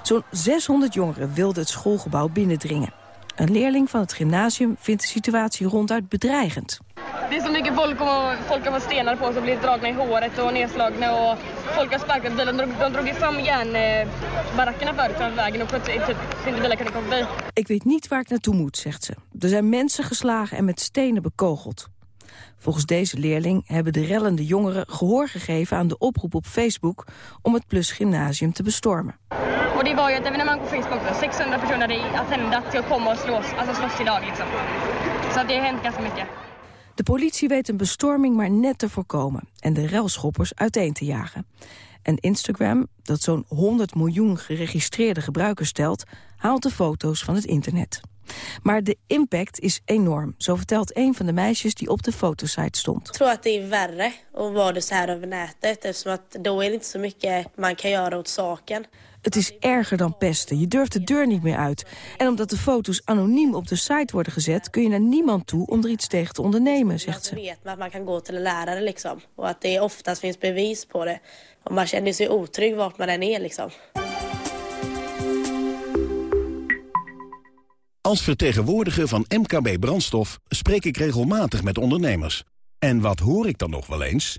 Zo'n 600 jongeren wilden het schoolgebouw binnendringen. Een leerling van het gymnasium vindt de situatie ronduit bedreigend. Det är så mycket folk och folk har fått stenar på sig och blivit dragna i håret och nedslagna och folk har sparkat bilen. De, de drog fram järnbarackerna förut från vägen och typ, så inte bilar kunde komma förbi. Ik weet niet waar ik naartoe moet, zegt ze. Er zijn mensen geslagen en met stenen bekogeld. Volgens deze leerling hebben de rellende jongeren gehoor gegeven aan de oproep op Facebook om het Plus Gymnasium te bestormen. Och det var ju ett evenemang på Facebook. 600 personer i Attenda till att komma och slåss, alltså slåss idag liksom. Så det har hänt ganska mycket. De politie weet een bestorming maar net te voorkomen en de relschoppers uiteen te jagen. En Instagram, dat zo'n 100 miljoen geregistreerde gebruikers stelt, haalt de foto's van het internet. Maar de impact is enorm, zo vertelt een van de meisjes die op de fotosite stond. Ik tror dat het is värre att vara så här över nätet eftersom att då är det inte så mycket man kan göra åt saken. Het is erger dan pesten. Je durft de deur niet meer uit. En omdat de foto's anoniem op de site worden gezet... kun je naar niemand toe om er iets tegen te ondernemen, zegt ze. weet dat man kan gå till en lärare liksom. Och att det oftast finns bevis på det. Och man känner sig otrygg vart man än är liksom. Als vertegenwoordiger van MKB Brandstof spreek ik regelmatig met ondernemers. En wat hoor ik dan nog wel eens?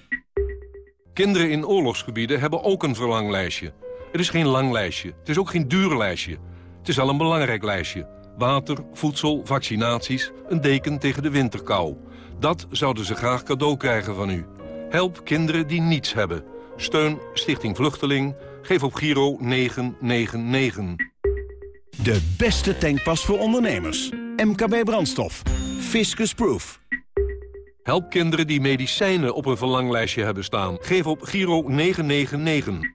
Kinderen in oorlogsgebieden hebben ook een verlanglijstje. Het is geen lang lijstje. Het is ook geen duur lijstje. Het is wel een belangrijk lijstje. Water, voedsel, vaccinaties, een deken tegen de winterkou. Dat zouden ze graag cadeau krijgen van u. Help kinderen die niets hebben. Steun Stichting Vluchteling. Geef op Giro 999. De beste tankpas voor ondernemers. MKB Brandstof. Fiscus Proof. Help kinderen die medicijnen op een verlanglijstje hebben staan. Geef op Giro 999.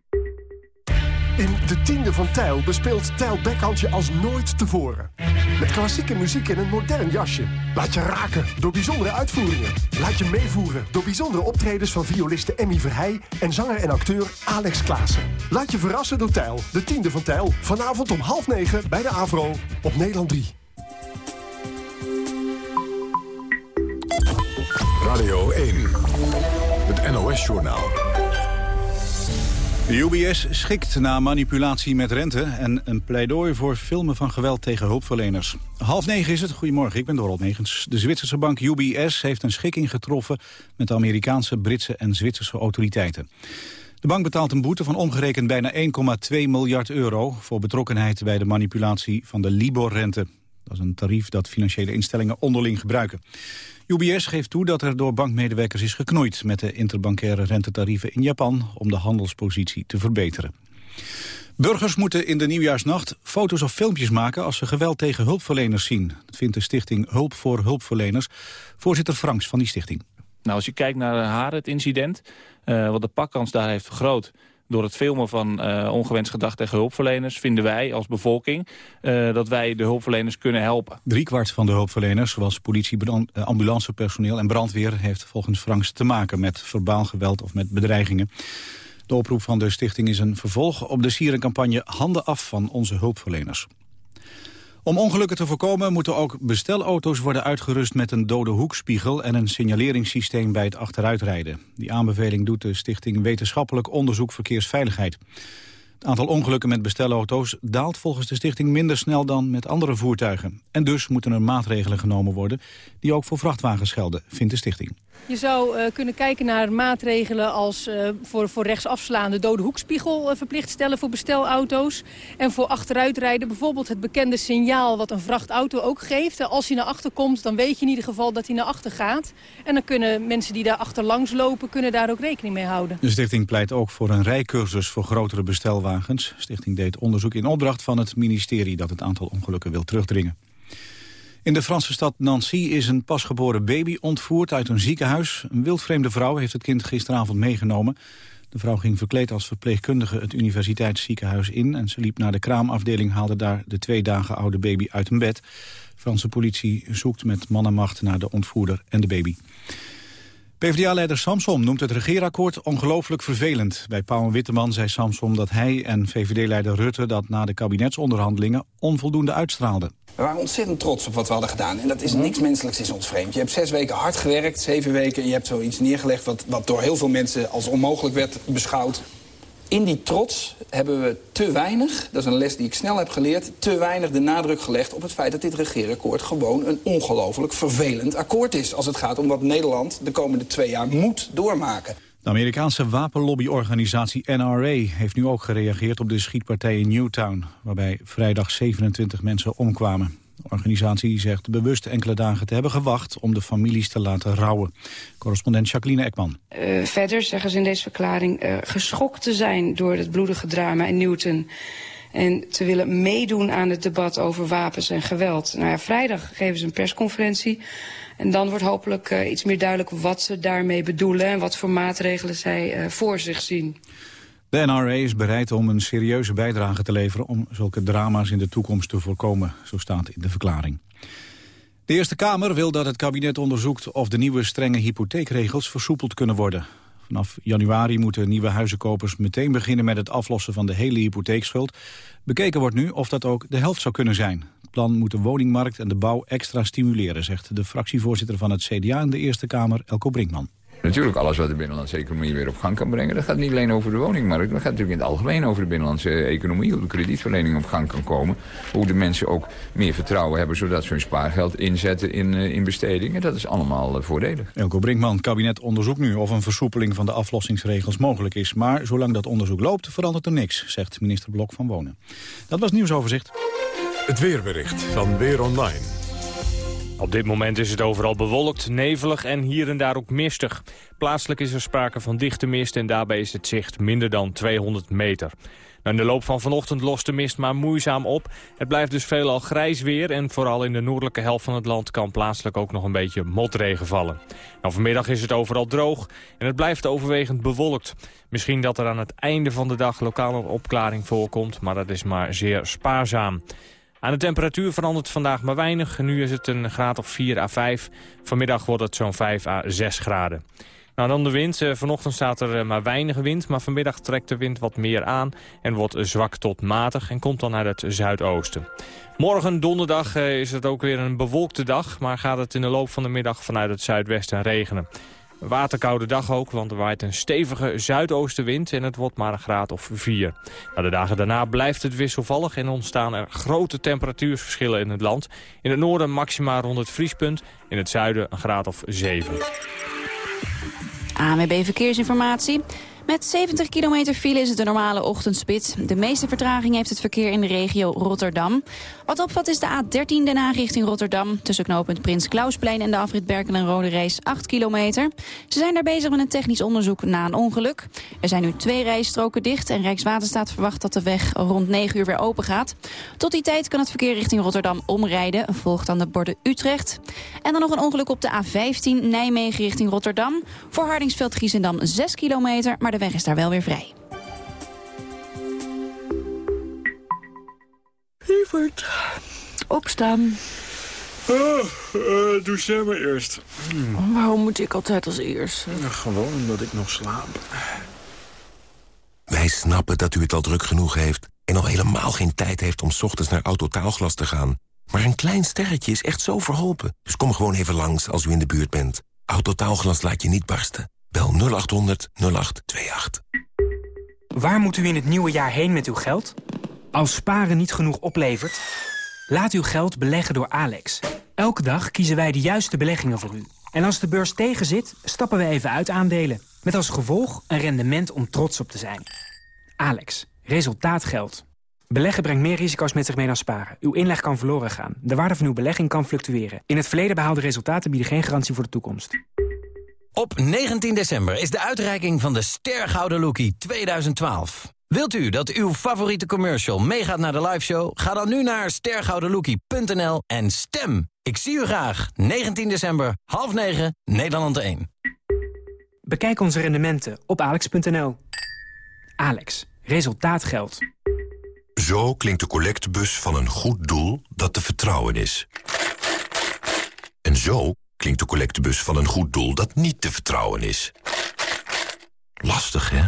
In De Tiende van Tijl bespeelt Tijl Bekhandje als nooit tevoren. Met klassieke muziek in een modern jasje. Laat je raken door bijzondere uitvoeringen. Laat je meevoeren door bijzondere optredens van violiste Emmy Verheij... en zanger en acteur Alex Klaassen. Laat je verrassen door Tijl, De Tiende van Tijl. Vanavond om half negen bij de AVRO op Nederland 3. Radio 1, het NOS-journaal. De UBS schikt na manipulatie met rente en een pleidooi voor filmen van geweld tegen hulpverleners. Half negen is het. Goedemorgen, ik ben Dorald Negens. De Zwitserse bank UBS heeft een schikking getroffen met de Amerikaanse, Britse en Zwitserse autoriteiten. De bank betaalt een boete van omgerekend bijna 1,2 miljard euro voor betrokkenheid bij de manipulatie van de Libor-rente. Dat is een tarief dat financiële instellingen onderling gebruiken. UBS geeft toe dat er door bankmedewerkers is geknoeid met de interbankaire rentetarieven in Japan om de handelspositie te verbeteren. Burgers moeten in de nieuwjaarsnacht foto's of filmpjes maken als ze geweld tegen hulpverleners zien. Dat vindt de stichting Hulp voor Hulpverleners. Voorzitter Franks van die stichting. Nou, als je kijkt naar haar het incident, uh, wat de pakkans daar heeft vergroot door het filmen van uh, ongewenst gedrag tegen hulpverleners... vinden wij als bevolking uh, dat wij de hulpverleners kunnen helpen. Driekwart van de hulpverleners, zoals politie, eh, ambulancepersoneel en brandweer... heeft volgens Franks te maken met verbaal geweld of met bedreigingen. De oproep van de stichting is een vervolg op de sierencampagne Handen af van onze hulpverleners. Om ongelukken te voorkomen moeten ook bestelauto's worden uitgerust met een dode hoekspiegel en een signaleringssysteem bij het achteruitrijden. Die aanbeveling doet de Stichting Wetenschappelijk Onderzoek Verkeersveiligheid. Het aantal ongelukken met bestelauto's daalt volgens de stichting minder snel dan met andere voertuigen. En dus moeten er maatregelen genomen worden die ook voor vrachtwagens gelden, vindt de stichting. Je zou uh, kunnen kijken naar maatregelen als uh, voor, voor rechtsafslaande dode hoekspiegel uh, verplicht stellen voor bestelauto's. En voor achteruitrijden bijvoorbeeld het bekende signaal wat een vrachtauto ook geeft. Als hij naar achter komt, dan weet je in ieder geval dat hij naar achter gaat. En dan kunnen mensen die daar achterlangs lopen, kunnen daar ook rekening mee houden. De stichting pleit ook voor een rijcursus voor grotere bestelwagens. De stichting deed onderzoek in opdracht van het ministerie dat het aantal ongelukken wil terugdringen. In de Franse stad Nancy is een pasgeboren baby ontvoerd uit een ziekenhuis. Een wildvreemde vrouw heeft het kind gisteravond meegenomen. De vrouw ging verkleed als verpleegkundige het universiteitsziekenhuis in... en ze liep naar de kraamafdeling, haalde daar de twee dagen oude baby uit een bed. Franse politie zoekt met mannenmacht naar de ontvoerder en de baby. PvdA-leider Samsom noemt het regeerakkoord ongelooflijk vervelend. Bij Pauw Witteman zei Samsom dat hij en VVD-leider Rutte... dat na de kabinetsonderhandelingen onvoldoende uitstraalden. We waren ontzettend trots op wat we hadden gedaan. En dat is niks menselijks is ons vreemd. Je hebt zes weken hard gewerkt, zeven weken... en je hebt zoiets neergelegd wat, wat door heel veel mensen als onmogelijk werd beschouwd. In die trots hebben we te weinig, dat is een les die ik snel heb geleerd... te weinig de nadruk gelegd op het feit dat dit regeerakkoord... gewoon een ongelooflijk vervelend akkoord is... als het gaat om wat Nederland de komende twee jaar moet doormaken. De Amerikaanse wapenlobbyorganisatie NRA heeft nu ook gereageerd op de schietpartij in Newtown, waarbij vrijdag 27 mensen omkwamen. De organisatie zegt bewust enkele dagen te hebben gewacht om de families te laten rouwen. Correspondent Jacqueline Ekman. Uh, verder zeggen ze in deze verklaring uh, geschokt te zijn door het bloedige drama in Newton en te willen meedoen aan het debat over wapens en geweld. Nou ja, vrijdag geven ze een persconferentie en dan wordt hopelijk uh, iets meer duidelijk wat ze daarmee bedoelen... en wat voor maatregelen zij voor zich zien. De NRA is bereid om een serieuze bijdrage te leveren... om zulke drama's in de toekomst te voorkomen, zo staat in de verklaring. De Eerste Kamer wil dat het kabinet onderzoekt of de nieuwe strenge hypotheekregels versoepeld kunnen worden. Vanaf januari moeten nieuwe huizenkopers meteen beginnen met het aflossen van de hele hypotheekschuld. Bekeken wordt nu of dat ook de helft zou kunnen zijn. Het plan moet de woningmarkt en de bouw extra stimuleren, zegt de fractievoorzitter van het CDA in de Eerste Kamer, Elko Brinkman. Natuurlijk, alles wat de binnenlandse economie weer op gang kan brengen... dat gaat niet alleen over de woningmarkt, dat gaat natuurlijk in het algemeen over de binnenlandse economie. Hoe de kredietverlening op gang kan komen. Hoe de mensen ook meer vertrouwen hebben, zodat ze hun spaargeld inzetten in, uh, in bestedingen. Dat is allemaal uh, voordelig. Elko Brinkman, kabinet onderzoekt nu of een versoepeling van de aflossingsregels mogelijk is. Maar zolang dat onderzoek loopt, verandert er niks, zegt minister Blok van Wonen. Dat was nieuwsoverzicht. Het weerbericht van Weer Online. Op dit moment is het overal bewolkt, nevelig en hier en daar ook mistig. Plaatselijk is er sprake van dichte mist en daarbij is het zicht minder dan 200 meter. In de loop van vanochtend lost de mist maar moeizaam op. Het blijft dus veelal grijs weer en vooral in de noordelijke helft van het land kan plaatselijk ook nog een beetje motregen vallen. Nou, vanmiddag is het overal droog en het blijft overwegend bewolkt. Misschien dat er aan het einde van de dag lokale opklaring voorkomt, maar dat is maar zeer spaarzaam. Aan de temperatuur verandert vandaag maar weinig. Nu is het een graad of 4 à 5. Vanmiddag wordt het zo'n 5 à 6 graden. Nou, dan de wind. Vanochtend staat er maar weinig wind, maar vanmiddag trekt de wind wat meer aan en wordt zwak tot matig en komt dan uit het zuidoosten. Morgen, donderdag, is het ook weer een bewolkte dag, maar gaat het in de loop van de middag vanuit het zuidwesten regenen. Een waterkoude dag ook, want er waait een stevige zuidoostenwind en het wordt maar een graad of 4. Nou, de dagen daarna blijft het wisselvallig en ontstaan er grote temperatuursverschillen in het land. In het noorden maxima rond het vriespunt, in het zuiden een graad of 7. ANWB Verkeersinformatie. Met 70 kilometer file is het een normale ochtendspits. De meeste vertraging heeft het verkeer in de regio Rotterdam. Wat opvalt is de A13 Den richting Rotterdam. Tussen knooppunt Prins Klausplein en de afrit Berken en Rode Reis 8 kilometer. Ze zijn daar bezig met een technisch onderzoek na een ongeluk. Er zijn nu twee rijstroken dicht en Rijkswaterstaat verwacht dat de weg rond 9 uur weer open gaat. Tot die tijd kan het verkeer richting Rotterdam omrijden. Volgt dan de borden Utrecht. En dan nog een ongeluk op de A15 Nijmegen richting Rotterdam. Voor Hardingsveld-Giessendam 6 kilometer, maar de weg is daar wel weer vrij. Lieverd, opstaan. Oh, uh, doe jij maar eerst. Hmm. Waarom moet ik altijd als eerst? Ja, gewoon omdat ik nog slaap. Wij snappen dat u het al druk genoeg heeft... en nog helemaal geen tijd heeft om 's ochtends naar Autotaalglas te gaan. Maar een klein sterretje is echt zo verholpen. Dus kom gewoon even langs als u in de buurt bent. Autotaalglas laat je niet barsten. Bel 0800 0828. Waar moet u in het nieuwe jaar heen met uw geld? Als sparen niet genoeg oplevert? Laat uw geld beleggen door Alex. Elke dag kiezen wij de juiste beleggingen voor u. En als de beurs tegenzit, stappen we even uit aandelen. Met als gevolg een rendement om trots op te zijn. Alex, resultaat geldt. Beleggen brengt meer risico's met zich mee dan sparen. Uw inleg kan verloren gaan. De waarde van uw belegging kan fluctueren. In het verleden behaalde resultaten bieden geen garantie voor de toekomst. Op 19 december is de uitreiking van de Stergouden Lookie 2012. Wilt u dat uw favoriete commercial meegaat naar de liveshow? Ga dan nu naar stergoudenlookie.nl en stem. Ik zie u graag. 19 december, half 9, Nederland 1. Bekijk onze rendementen op alex.nl. Alex, resultaat geldt. Zo klinkt de collectebus van een goed doel dat te vertrouwen is. En zo klinkt de collectebus van een goed doel dat niet te vertrouwen is. Lastig, hè?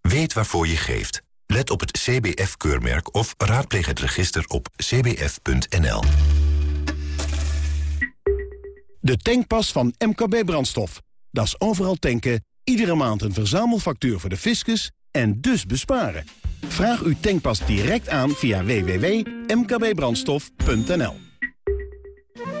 Weet waarvoor je geeft. Let op het CBF-keurmerk of raadpleeg het register op cbf.nl. De tankpas van MKB Brandstof. Dat is overal tanken, iedere maand een verzamelfactuur voor de fiscus en dus besparen. Vraag uw tankpas direct aan via www.mkbbrandstof.nl.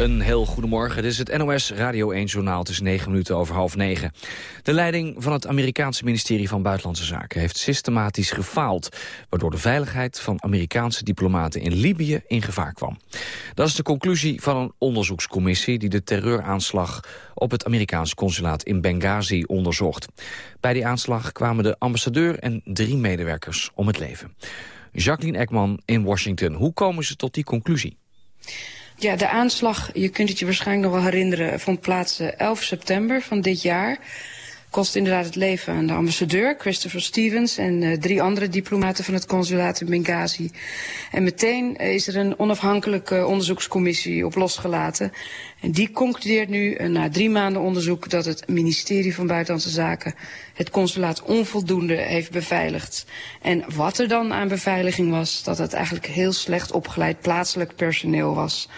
Een heel goedemorgen. Dit is het NOS Radio 1 Journaal. Het is negen minuten over half negen. De leiding van het Amerikaanse ministerie van Buitenlandse Zaken... heeft systematisch gefaald... waardoor de veiligheid van Amerikaanse diplomaten in Libië in gevaar kwam. Dat is de conclusie van een onderzoekscommissie... die de terreuraanslag op het Amerikaanse consulaat in Benghazi onderzocht. Bij die aanslag kwamen de ambassadeur en drie medewerkers om het leven. Jacqueline Ekman in Washington. Hoe komen ze tot die conclusie? Ja, de aanslag, je kunt het je waarschijnlijk nog wel herinneren, vond plaats 11 september van dit jaar. Kost inderdaad het leven aan de ambassadeur, Christopher Stevens... en uh, drie andere diplomaten van het consulaat in Benghazi. En meteen is er een onafhankelijke onderzoekscommissie op losgelaten. En die concludeert nu, uh, na drie maanden onderzoek... dat het ministerie van Buitenlandse Zaken het consulaat onvoldoende heeft beveiligd. En wat er dan aan beveiliging was, dat het eigenlijk heel slecht opgeleid plaatselijk personeel was.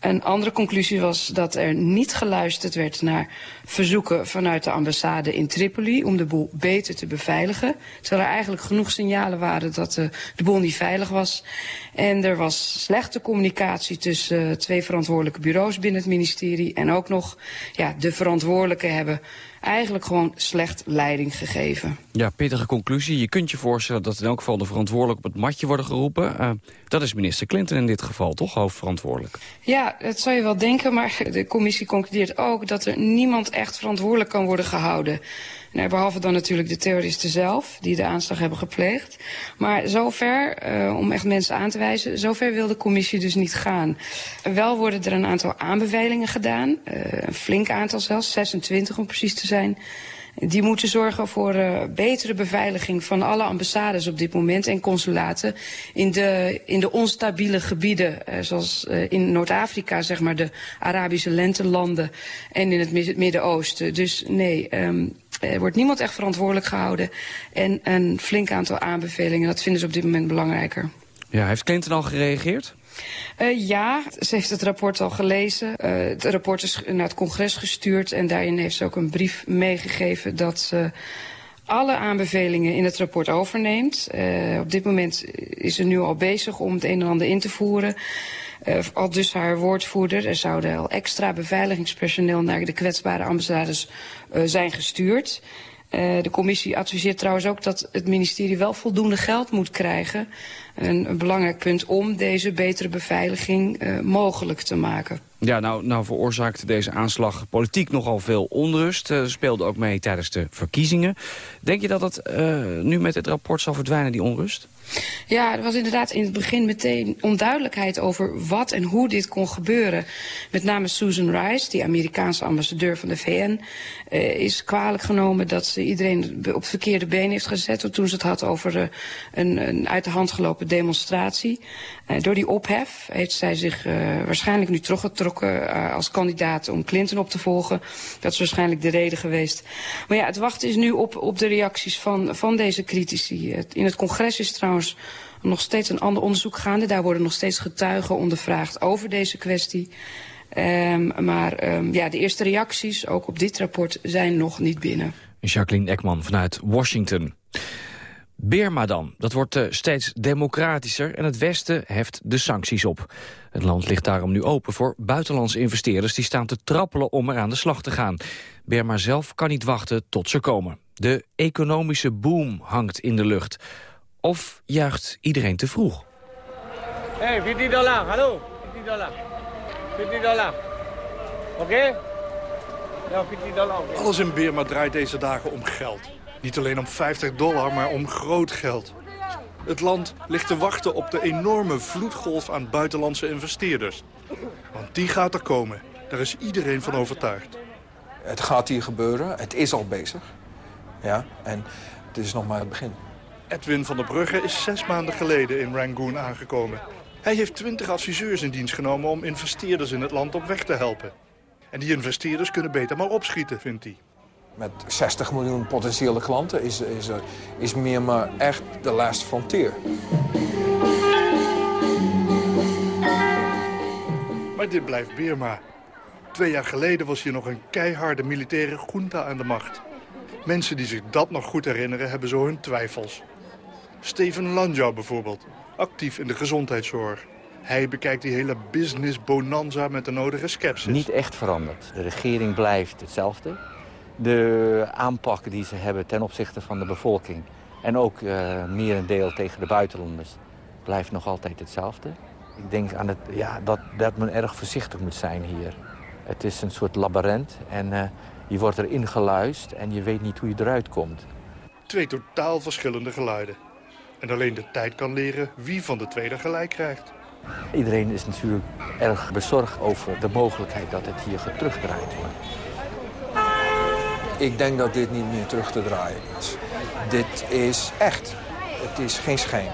Een andere conclusie was dat er niet geluisterd werd naar verzoeken vanuit de ambassade in Tripoli om de boel beter te beveiligen. Terwijl er eigenlijk genoeg signalen waren dat de, de boel niet veilig was. En er was slechte communicatie tussen uh, twee verantwoordelijke bureaus binnen het ministerie. En ook nog, ja, de verantwoordelijken hebben eigenlijk gewoon slecht leiding gegeven. Ja, pittige conclusie. Je kunt je voorstellen dat in elk geval de verantwoordelijken op het matje worden geroepen. Uh, dat is minister Clinton in dit geval, toch hoofdverantwoordelijk? Ja, dat zou je wel denken, maar de commissie concludeert ook dat er niemand echt verantwoordelijk kan worden gehouden. Nou, behalve dan natuurlijk de terroristen zelf, die de aanslag hebben gepleegd. Maar zover, uh, om echt mensen aan te wijzen, zover wil de commissie dus niet gaan. Wel worden er een aantal aanbevelingen gedaan, uh, een flink aantal zelfs, 26 om precies te zijn. Die moeten zorgen voor uh, betere beveiliging van alle ambassades op dit moment en consulaten in de, in de onstabiele gebieden, zoals in Noord-Afrika, zeg maar de Arabische lentelanden en in het Midden-Oosten. Dus nee, um, er wordt niemand echt verantwoordelijk gehouden en een flink aantal aanbevelingen, dat vinden ze op dit moment belangrijker. Ja, heeft Clinton al gereageerd? Uh, ja, ze heeft het rapport al gelezen. Uh, het rapport is naar het congres gestuurd en daarin heeft ze ook een brief meegegeven dat ze alle aanbevelingen in het rapport overneemt. Uh, op dit moment is ze nu al bezig om het een en ander in te voeren. Uh, al dus haar woordvoerder. Er zouden al extra beveiligingspersoneel naar de kwetsbare ambassades uh, zijn gestuurd. Uh, de commissie adviseert trouwens ook dat het ministerie wel voldoende geld moet krijgen. Een, een belangrijk punt om deze betere beveiliging mogelijk te maken. Ja, nou, nou veroorzaakte deze aanslag politiek nogal veel onrust. Uh, speelde ook mee tijdens de verkiezingen. Denk je dat uh, nu met het rapport zal verdwijnen, die onrust? Ja, er was inderdaad in het begin meteen onduidelijkheid over wat en hoe dit kon gebeuren. Met name Susan Rice, die Amerikaanse ambassadeur van de VN, uh, is kwalijk genomen dat ze iedereen op het verkeerde been heeft gezet toen ze het had over uh, een, een uit de hand gelopen demonstratie. Uh, door die ophef heeft zij zich waarschijnlijk nu teruggetrokken als kandidaat om Clinton op te volgen. Dat is waarschijnlijk de reden geweest. Maar ja, het wachten is nu op, op de reacties van, van deze critici. In het congres is trouwens nog steeds een ander onderzoek gaande. Daar worden nog steeds getuigen ondervraagd over deze kwestie. Um, maar um, ja, de eerste reacties, ook op dit rapport, zijn nog niet binnen. Jacqueline Ekman vanuit Washington. Birma dan. Dat wordt uh, steeds democratischer en het Westen heft de sancties op. Het land ligt daarom nu open voor buitenlandse investeerders... die staan te trappelen om er aan de slag te gaan. Birma zelf kan niet wachten tot ze komen. De economische boom hangt in de lucht. Of juicht iedereen te vroeg? Hey, 50 dollar, hallo. 50 dollar. 50 dollar. Oké? Okay? Ja, 50 dollar. Okay. Alles in Birma draait deze dagen om geld. Niet alleen om 50 dollar, maar om groot geld. Het land ligt te wachten op de enorme vloedgolf aan buitenlandse investeerders. Want die gaat er komen. Daar is iedereen van overtuigd. Het gaat hier gebeuren. Het is al bezig. Ja, en het is nog maar het begin. Edwin van der Brugge is zes maanden geleden in Rangoon aangekomen. Hij heeft twintig adviseurs in dienst genomen om investeerders in het land op weg te helpen. En die investeerders kunnen beter maar opschieten, vindt hij. Met 60 miljoen potentiële klanten is, is, is meer maar echt de last frontier. Maar dit blijft Birma. Twee jaar geleden was hier nog een keiharde militaire junta aan de macht. Mensen die zich dat nog goed herinneren hebben zo hun twijfels. Steven Lanjau bijvoorbeeld, actief in de gezondheidszorg. Hij bekijkt die hele business bonanza met de nodige sceptisch. Niet echt veranderd. De regering blijft hetzelfde. De aanpak die ze hebben ten opzichte van de bevolking... en ook uh, merendeel tegen de buitenlanders... blijft nog altijd hetzelfde. Ik denk aan het, ja, dat, dat men erg voorzichtig moet zijn hier. Het is een soort labyrint en uh, je wordt erin geluisterd... en je weet niet hoe je eruit komt. Twee totaal verschillende geluiden. En alleen de tijd kan leren wie van de twee er gelijk krijgt. Iedereen is natuurlijk erg bezorgd over de mogelijkheid dat het hier teruggedraaid wordt. Ik denk dat dit niet meer terug te draaien is. Dit is echt. Het is geen schijn.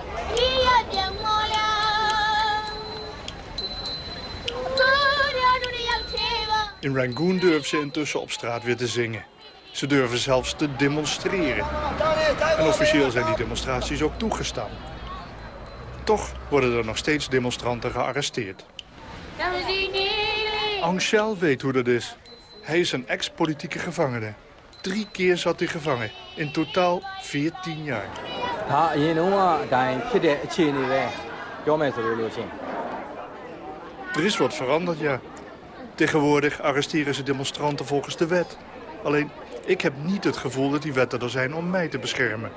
In Rangoon durven ze intussen op straat weer te zingen. Ze durven zelfs te demonstreren. En officieel zijn die demonstraties ook toegestaan. Toch worden er nog steeds demonstranten gearresteerd. Angel weet hoe dat is. Hij is een ex-politieke gevangene. Drie keer zat hij gevangen. In totaal 14 jaar. Er is wat veranderd, ja. Tegenwoordig arresteren ze demonstranten volgens de wet. Alleen, ik heb niet het gevoel dat die wetten er zijn om mij te beschermen.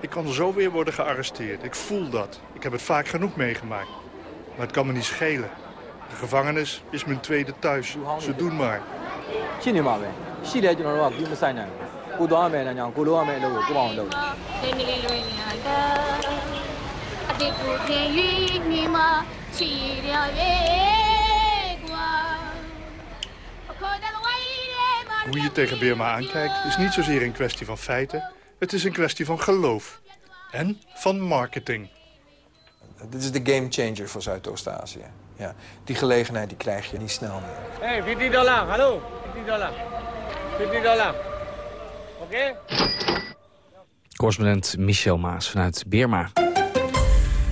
Ik kan zo weer worden gearresteerd. Ik voel dat. Ik heb het vaak genoeg meegemaakt. Maar het kan me niet schelen. De gevangenis is mijn tweede thuis. Ze doen maar. Hoe je tegen Birma aankijkt is niet zozeer een kwestie van feiten. Het is een kwestie van geloof. En van marketing. Dit is de game changer voor Zuidoost-Azië. Ja, die gelegenheid die krijg je niet snel meer. Hey, 50 dollar, hallo. 50 dollar. 50 dollar. Oké? Correspondent Michel Maas vanuit Birma.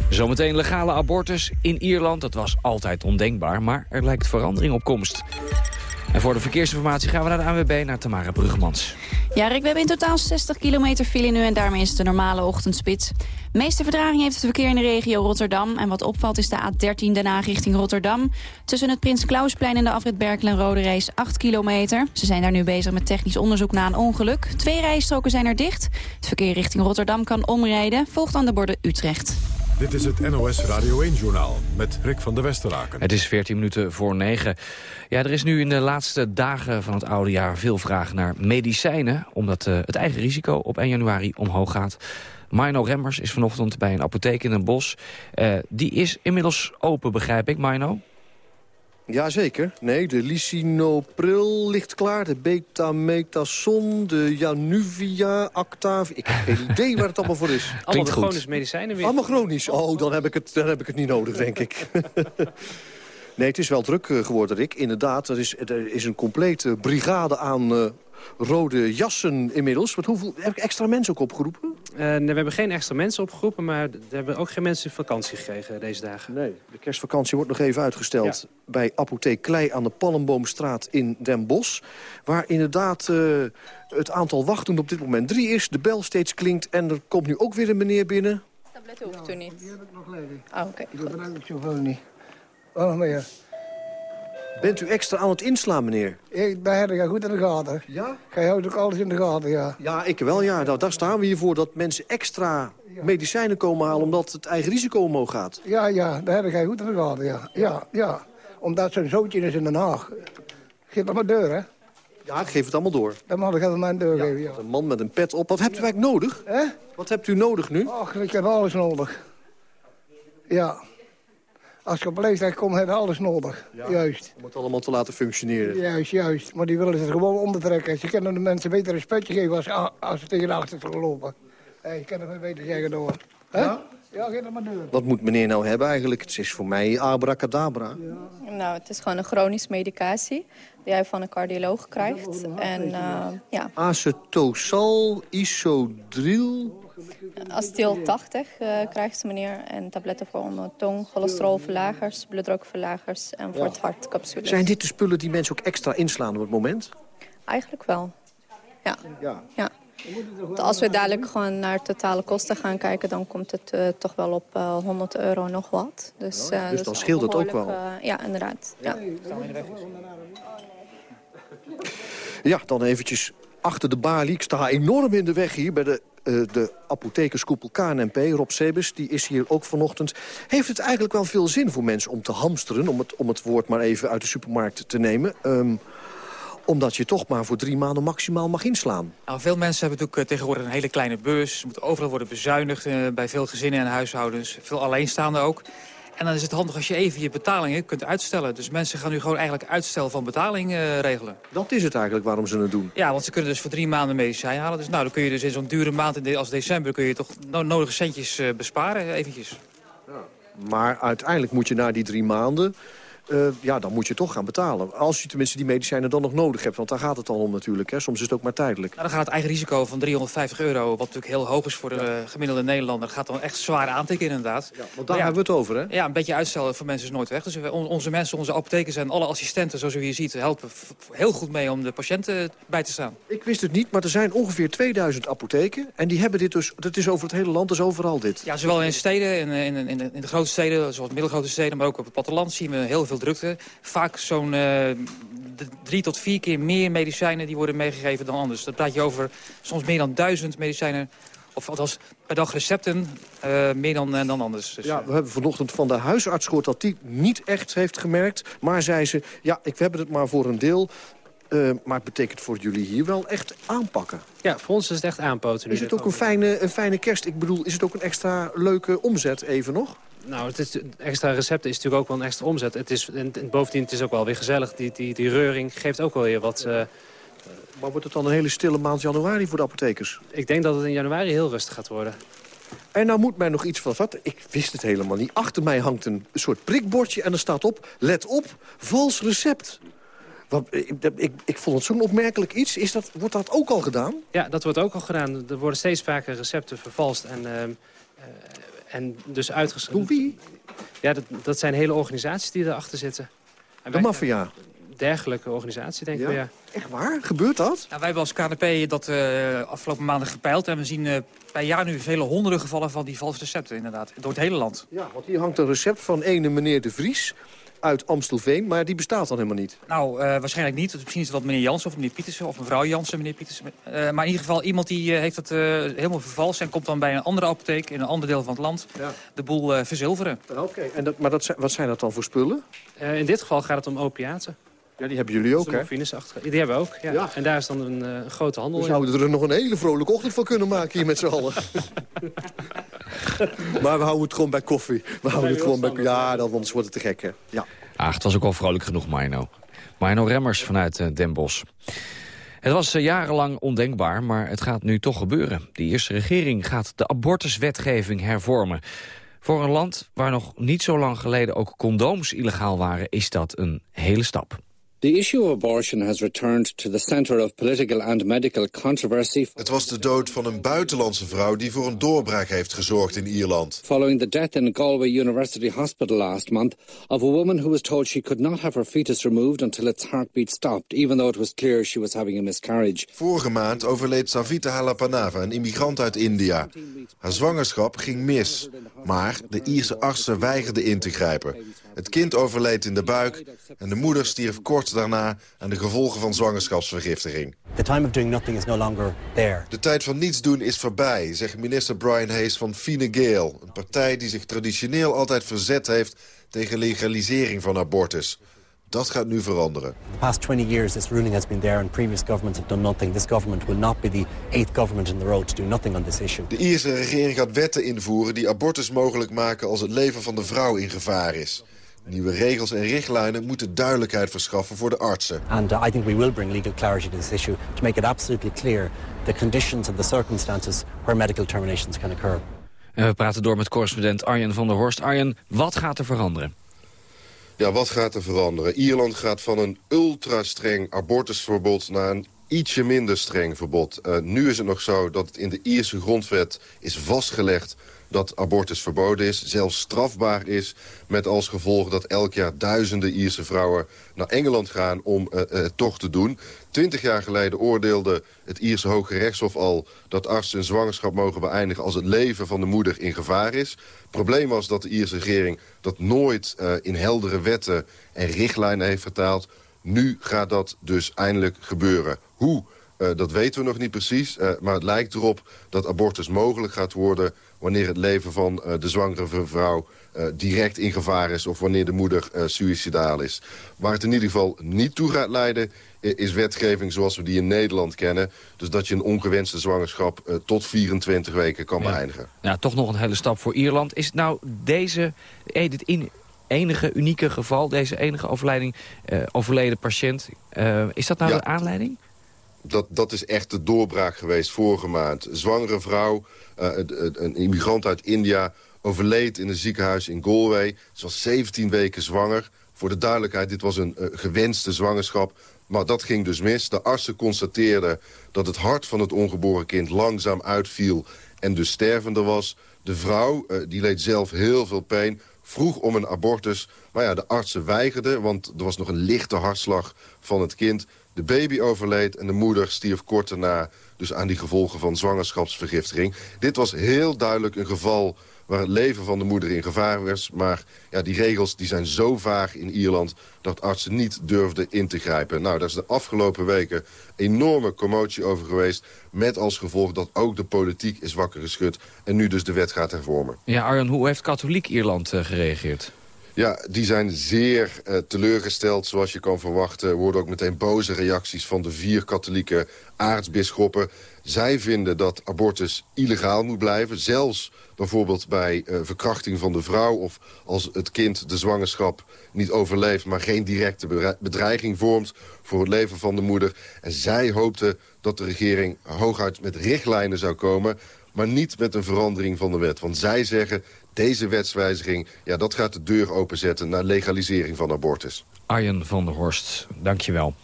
Zometeen legale abortus in Ierland. Dat was altijd ondenkbaar, maar er lijkt verandering op komst. En voor de verkeersinformatie gaan we naar de ANWB, naar Tamara Bruggemans. Ja, Rick, we hebben in totaal 60 kilometer file nu en daarmee is het de normale ochtendspits. De meeste vertraging heeft het verkeer in de regio Rotterdam. En wat opvalt is de A13 daarna richting Rotterdam. Tussen het Prins Klausplein en de afrit Berkel en Rode Reis 8 kilometer. Ze zijn daar nu bezig met technisch onderzoek na een ongeluk. Twee rijstroken zijn er dicht. Het verkeer richting Rotterdam kan omrijden. Volgt aan de borden Utrecht. Dit is het NOS Radio 1-journaal met Rick van der Westeraken. Het is 14 minuten voor 9. Ja, er is nu in de laatste dagen van het oude jaar veel vraag naar medicijnen... omdat uh, het eigen risico op 1 januari omhoog gaat. Mino Remmers is vanochtend bij een apotheek in een bos. Uh, die is inmiddels open, begrijp ik, Mino? Jazeker. Nee, de lisinopril ligt klaar. De betamethason, de Januvia, Actav. Ik heb geen [LAUGHS] idee waar het allemaal voor is. Allemaal de chronische medicijnen weer. Allemaal chronisch. Oh, dan heb ik het, dan heb ik het niet nodig, denk ik. [LAUGHS] nee, het is wel druk geworden, Rick. Inderdaad, er is, er is een complete brigade aan uh, rode jassen inmiddels. Wat, hoeveel, heb ik extra mensen ook opgeroepen? Uh, nee, we hebben geen extra mensen opgeroepen, maar we hebben ook geen mensen vakantie gekregen deze dagen. Nee, de kerstvakantie wordt nog even uitgesteld ja. bij Apotheek Klei aan de Palmboomstraat in Den Bosch. Waar inderdaad uh, het aantal wachten op dit moment drie is. De bel steeds klinkt en er komt nu ook weer een meneer binnen. Tabletten hoeft u niet. Die heb ik nog ledig. Ah, oké. Okay, ik gebruik het zoveel niet. Nog meer? Bent u extra aan het inslaan, meneer? Ik ben er goed in de gaten. Ja? Gij houdt ook alles in de gaten, ja. Ja, ik wel, ja. Nou, daar staan we hier voor dat mensen extra ja. medicijnen komen halen... omdat het eigen risico omhoog gaat. Ja, ja, daar heb jij goed in de gaten, ja. Ja, ja. Omdat zo'n zootje is in Den Haag. Geef dat maar deur, hè. Ja, ik geef het allemaal door. Dan mag ik even mijn deur ja, geven, ja. Een man met een pet op. Wat hebt u eigenlijk nodig? Hè? Wat hebt u nodig nu? Ach, ik heb alles nodig. Ja. Als ik op leeftijd kom, heb je alles nodig. Ja, juist. Om het allemaal te laten functioneren. Juist, juist. Maar die willen het gewoon ondertrekken. Ze kunnen de mensen beter een spetje geven als, als ze tegen de achter lopen. Hey, je kan het beter zeggen door. Ja? Ja, geef maar deur. Wat moet meneer nou hebben eigenlijk? Het is voor mij abracadabra. Ja. Nou, het is gewoon een chronische medicatie die hij van een cardioloog krijgt. En, uh, ja. Acetosal, isodril... Acetyl 80 uh, krijgt meneer. En tabletten voor onder tong, cholesterolverlagers, bloeddrukverlagers en voor ja. het hart capsules. Zijn dit de spullen die mensen ook extra inslaan op het moment? Eigenlijk wel. Ja. ja. ja. Als we dadelijk gewoon naar totale kosten gaan kijken... dan komt het uh, toch wel op uh, 100 euro nog wat. Dus, uh, dus dan scheelt het ook wel? ja, inderdaad. Ja. ja, dan eventjes achter de balie. Ik sta enorm in de weg hier bij de uh, de apothekerskoepel KNP, Rob Sebes, die is hier ook vanochtend. Heeft het eigenlijk wel veel zin voor mensen om te hamsteren... om het, om het woord maar even uit de supermarkt te nemen... Um, omdat je toch maar voor drie maanden maximaal mag inslaan. Nou, veel mensen hebben natuurlijk tegenwoordig een hele kleine beurs. Ze moeten overal worden bezuinigd uh, bij veel gezinnen en huishoudens. Veel alleenstaanden ook. En dan is het handig als je even je betalingen kunt uitstellen. Dus mensen gaan nu gewoon eigenlijk uitstel van betaling uh, regelen. Dat is het eigenlijk waarom ze het doen? Ja, want ze kunnen dus voor drie maanden medicijn halen. Dus nou, dan kun je dus in zo'n dure maand als december... kun je toch no nodige centjes uh, besparen, eventjes. Ja. Maar uiteindelijk moet je na die drie maanden uh, ja, dan moet je toch gaan betalen. Als je tenminste die medicijnen dan nog nodig hebt. Want daar gaat het dan om natuurlijk. Hè. Soms is het ook maar tijdelijk. Nou, dan gaat het eigen risico van 350 euro, wat natuurlijk heel hoog is voor de ja. gemiddelde Nederlander, gaat dan echt zwaar aantikken inderdaad. Ja, want daar ja, hebben we het over, hè? Ja, een beetje uitstellen voor mensen is nooit weg. Dus we, onze mensen, onze apothekers en alle assistenten, zoals u hier ziet, helpen heel goed mee om de patiënten bij te staan. Ik wist het niet, maar er zijn ongeveer 2000 apotheken. En die hebben dit dus, dat is over het hele land, dus overal dit. Ja, zowel in steden, in, in, in, de, in de grote steden, zoals middelgrote steden, maar ook op het platteland zien we heel veel drukte. Vaak zo'n uh, drie tot vier keer meer medicijnen die worden meegegeven dan anders. Dat praat je over soms meer dan duizend medicijnen of althans per dag recepten, uh, meer dan, uh, dan anders. Dus, ja, we hebben vanochtend van de huisarts gehoord dat die niet echt heeft gemerkt. Maar zei ze, ja, ik heb het maar voor een deel. Uh, maar het betekent voor jullie hier wel echt aanpakken. Ja, voor ons is het echt aanpoten. Is het ook een fijne, een fijne kerst? Ik bedoel, is het ook een extra leuke omzet even nog? Nou, het is, extra recepten is natuurlijk ook wel een extra omzet. Het is, en, en bovendien, het is ook wel weer gezellig. Die, die, die reuring geeft ook wel weer wat... Uh, maar wordt het dan een hele stille maand januari voor de apothekers? Ik denk dat het in januari heel rustig gaat worden. En nou moet mij nog iets van wat. Ik wist het helemaal niet. Achter mij hangt een soort prikbordje en er staat op... let op, vals recept. Wat, ik, ik, ik, vond het zo'n opmerkelijk iets. Is dat, wordt dat ook al gedaan? Ja, dat wordt ook al gedaan. Er worden steeds vaker recepten vervalst. En, uh, uh, en dus uitgeschreven. Door wie? Ja, dat, dat zijn hele organisaties die erachter zitten. En de maffia? Dergelijke organisatie, denk ik ja? ja. Echt waar? Gebeurt dat? Nou, wij hebben als KNP dat uh, afgelopen maanden gepeild. En we zien uh, per jaar nu vele honderden gevallen van die valse recepten, inderdaad. Door het hele land. Ja, want hier hangt een recept van ene meneer De Vries uit Amstelveen, maar die bestaat dan helemaal niet. Nou, uh, waarschijnlijk niet. Misschien is het wat meneer Jansen of meneer Pietersen of mevrouw Jansen, meneer Pietersen. Uh, maar in ieder geval iemand die uh, heeft het helemaal vervalst en komt dan bij een andere apotheek in een ander deel van het land ja. de boel verzilveren. Oké, okay. en dat, maar dat wat zijn dat dan voor spullen? in dit geval gaat het om opiaten. Ja, die hebben jullie ook, hè? Die hebben we ook, ja. ja. En daar is dan een uh, grote handel We in. zouden er nog een hele vrolijke ochtend van kunnen maken hier met z'n allen. [LAUGHS] maar we houden het gewoon bij koffie. We houden het gewoon bij... Ja, dan, anders wordt het te gek, hè? Ja. Ach, het was ook wel vrolijk genoeg, Mino. Mino Remmers vanuit uh, Den Bosch. Het was uh, jarenlang ondenkbaar, maar het gaat nu toch gebeuren. De eerste regering gaat de abortuswetgeving hervormen. Voor een land waar nog niet zo lang geleden ook condooms illegaal waren... is dat een hele stap. The issue of abortion has returned to the center of political and medical controversy. Het was de dood van een buitenlandse vrouw die voor een doorbraak heeft gezorgd in Ierland. Following the death in Galway University Hospital last month of a woman who was told she could not have her fetus removed until its heartbeat stopped, even though it was clear she was having a miscarriage. Vorige maand overleed Savita Halapanava, een immigrant uit India. Haar zwangerschap ging mis, maar de Ierse artsen weigerden in te grijpen. Het kind overleed in de buik en de moeder stierf kort daarna aan de gevolgen van zwangerschapsvergiftiging. The time of doing nothing is no longer there. De tijd van niets doen is voorbij, zegt minister Brian Hayes van Fine Gael. Een partij die zich traditioneel altijd verzet heeft tegen legalisering van abortus. Dat gaat nu veranderen. The past 20 years this ruling has been there and previous governments have done nothing. This government will not be the eighth government in the road to do nothing on this issue. De Ierse regering gaat wetten invoeren die abortus mogelijk maken als het leven van de vrouw in gevaar is. Nieuwe regels en richtlijnen moeten duidelijkheid verschaffen voor de artsen. And uh, I think we will bring legal clarity to this issue to make it absolutely clear the conditions and the circumstances where medical terminations can occur. En we praten door met correspondent Arjen van der Horst. Arjen, wat gaat er veranderen? Ja, wat gaat er veranderen? Ierland gaat van een ultra-streng abortusverbod naar een ietsje minder streng verbod. Uh, nu is het nog zo dat het in de Ierse grondwet is vastgelegd dat abortus verboden is, zelfs strafbaar is... met als gevolg dat elk jaar duizenden Ierse vrouwen naar Engeland gaan om uh, uh, toch te doen. Twintig jaar geleden oordeelde het Ierse Hoge Rechtshof al... dat artsen een zwangerschap mogen beëindigen als het leven van de moeder in gevaar is. Het probleem was dat de Ierse regering dat nooit uh, in heldere wetten en richtlijnen heeft vertaald. Nu gaat dat dus eindelijk gebeuren. Hoe? Uh, dat weten we nog niet precies, uh, maar het lijkt erop dat abortus mogelijk gaat worden... wanneer het leven van uh, de zwangere vrouw direct in gevaar is... of wanneer de moeder suicidaal is. Waar het in ieder geval niet toe gaat leiden is wetgeving zoals we die in Nederland kennen. Dus dat je een ongewenste zwangerschap tot 24 weken kan ja. beëindigen. Ja, toch nog een hele stap voor Ierland. Is het nou deze, dit in, enige unieke geval, deze enige overleiding, overleden patiënt... is dat nou Ja. de aanleiding? Dat, dat is echt de doorbraak geweest vorige maand. Zwangere vrouw, uh, een immigrant uit India... overleed in een ziekenhuis in Galway. Ze was 17 weken zwanger. Voor de duidelijkheid, dit was een uh, gewenste zwangerschap. Maar dat ging dus mis. De artsen constateerden dat het hart van het ongeboren kind langzaam uitviel... en dus stervende was. De vrouw, uh, die leed zelf heel veel pijn vroeg om een abortus. Maar ja, de artsen weigerden, want er was nog een lichte hartslag van het kind. De baby overleed en de moeder stierf kort daarna... dus aan die gevolgen van zwangerschapsvergiftiging. Dit was heel duidelijk een geval waar het leven van de moeder in gevaar was. Maar ja, die regels die zijn zo vaag in Ierland dat artsen niet durfden in te grijpen. Nou, daar is de afgelopen weken enorme commotie over geweest... met als gevolg dat ook de politiek is wakker geschud... en nu dus de wet gaat hervormen. Ja, Arjan, hoe heeft katholiek Ierland uh, gereageerd? Ja, die zijn zeer uh, teleurgesteld, zoals je kan verwachten. Er worden ook meteen boze reacties van de vier katholieke aartsbisschoppen. Zij vinden dat abortus illegaal moet blijven. Zelfs bijvoorbeeld bij uh, verkrachting van de vrouw... of als het kind de zwangerschap niet overleeft... maar geen directe bedreiging vormt voor het leven van de moeder. En zij hoopten dat de regering hooguit met richtlijnen zou komen... maar niet met een verandering van de wet. Want zij zeggen, deze wetswijziging... ja, dat gaat de deur openzetten naar legalisering van abortus. Arjen van der Horst, dankjewel.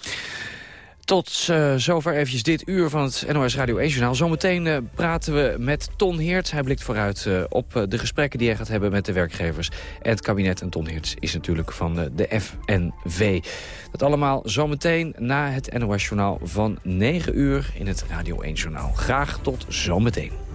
Tot uh, zover eventjes dit uur van het NOS Radio 1-journaal. Zometeen uh, praten we met Ton Heerts. Hij blikt vooruit uh, op de gesprekken die hij gaat hebben met de werkgevers en het kabinet. En Ton Heerts is natuurlijk van de FNV. Dat allemaal zometeen na het NOS-journaal van 9 uur in het Radio 1-journaal. Graag tot zometeen.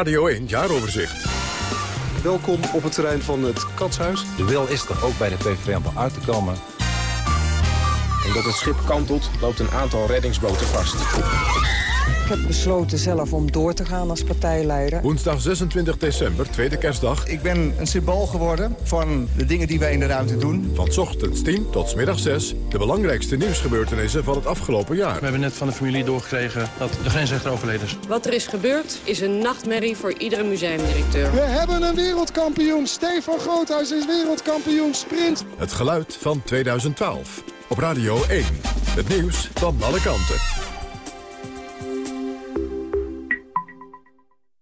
Radio 1 Jaaroverzicht. Welkom op het terrein van het Katshuis. De wil is er ook bij de PVV om uit te komen. Omdat het schip kantelt, loopt een aantal reddingsboten vast. Ik heb besloten zelf om door te gaan als partijleider. Woensdag 26 december, tweede kerstdag. Ik ben een symbool geworden van de dingen die wij in de ruimte doen. Van ochtends 10 tot middags 6. De belangrijkste nieuwsgebeurtenissen van het afgelopen jaar. We hebben net van de familie doorgekregen dat de grensrechter overleden is. Wat er is gebeurd is een nachtmerrie voor iedere museumdirecteur. We hebben een wereldkampioen. Stefan Groothuis is wereldkampioen sprint. Het geluid van 2012. Op Radio 1. Het nieuws van alle kanten.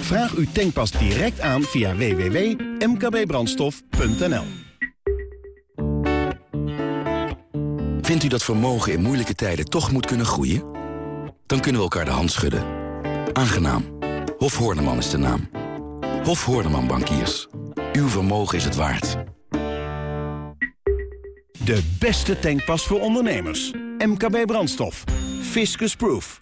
Vraag uw tankpas direct aan via www.mkbbrandstof.nl. Vindt u dat vermogen in moeilijke tijden toch moet kunnen groeien? Dan kunnen we elkaar de hand schudden. Aangenaam. Hof Horneman is de naam. Hof Horneman Bankiers. Uw vermogen is het waard. De beste tankpas voor ondernemers. MKB Brandstof. Fiscus Proof.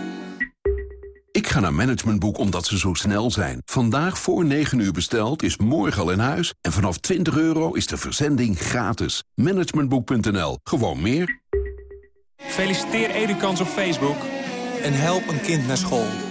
Ik ga naar Managementboek omdat ze zo snel zijn. Vandaag voor 9 uur besteld is morgen al in huis. En vanaf 20 euro is de verzending gratis. Managementboek.nl. Gewoon meer. Feliciteer Edukans op Facebook. En help een kind naar school.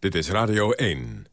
Dit is Radio 1.